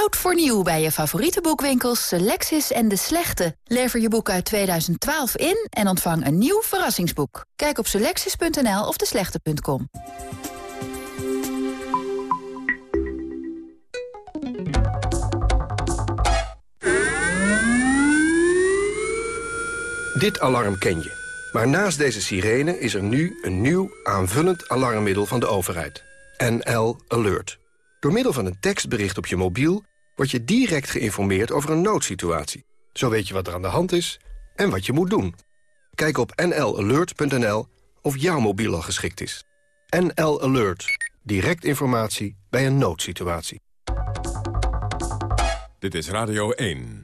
Oud voor nieuw bij je favoriete boekwinkels Selectis en De Slechte. Lever je boek uit 2012 in en ontvang een nieuw verrassingsboek. Kijk op selectis.nl of deslechte.com. Dit alarm ken je. Maar naast deze sirene is er nu een nieuw aanvullend alarmmiddel van de overheid. NL Alert. Door middel van een tekstbericht op je mobiel word je direct geïnformeerd over een noodsituatie. Zo weet je wat er aan de hand is en wat je moet doen. Kijk op nlalert.nl of jouw mobiel al geschikt is. NL Alert. Direct informatie bij een noodsituatie. Dit is Radio 1.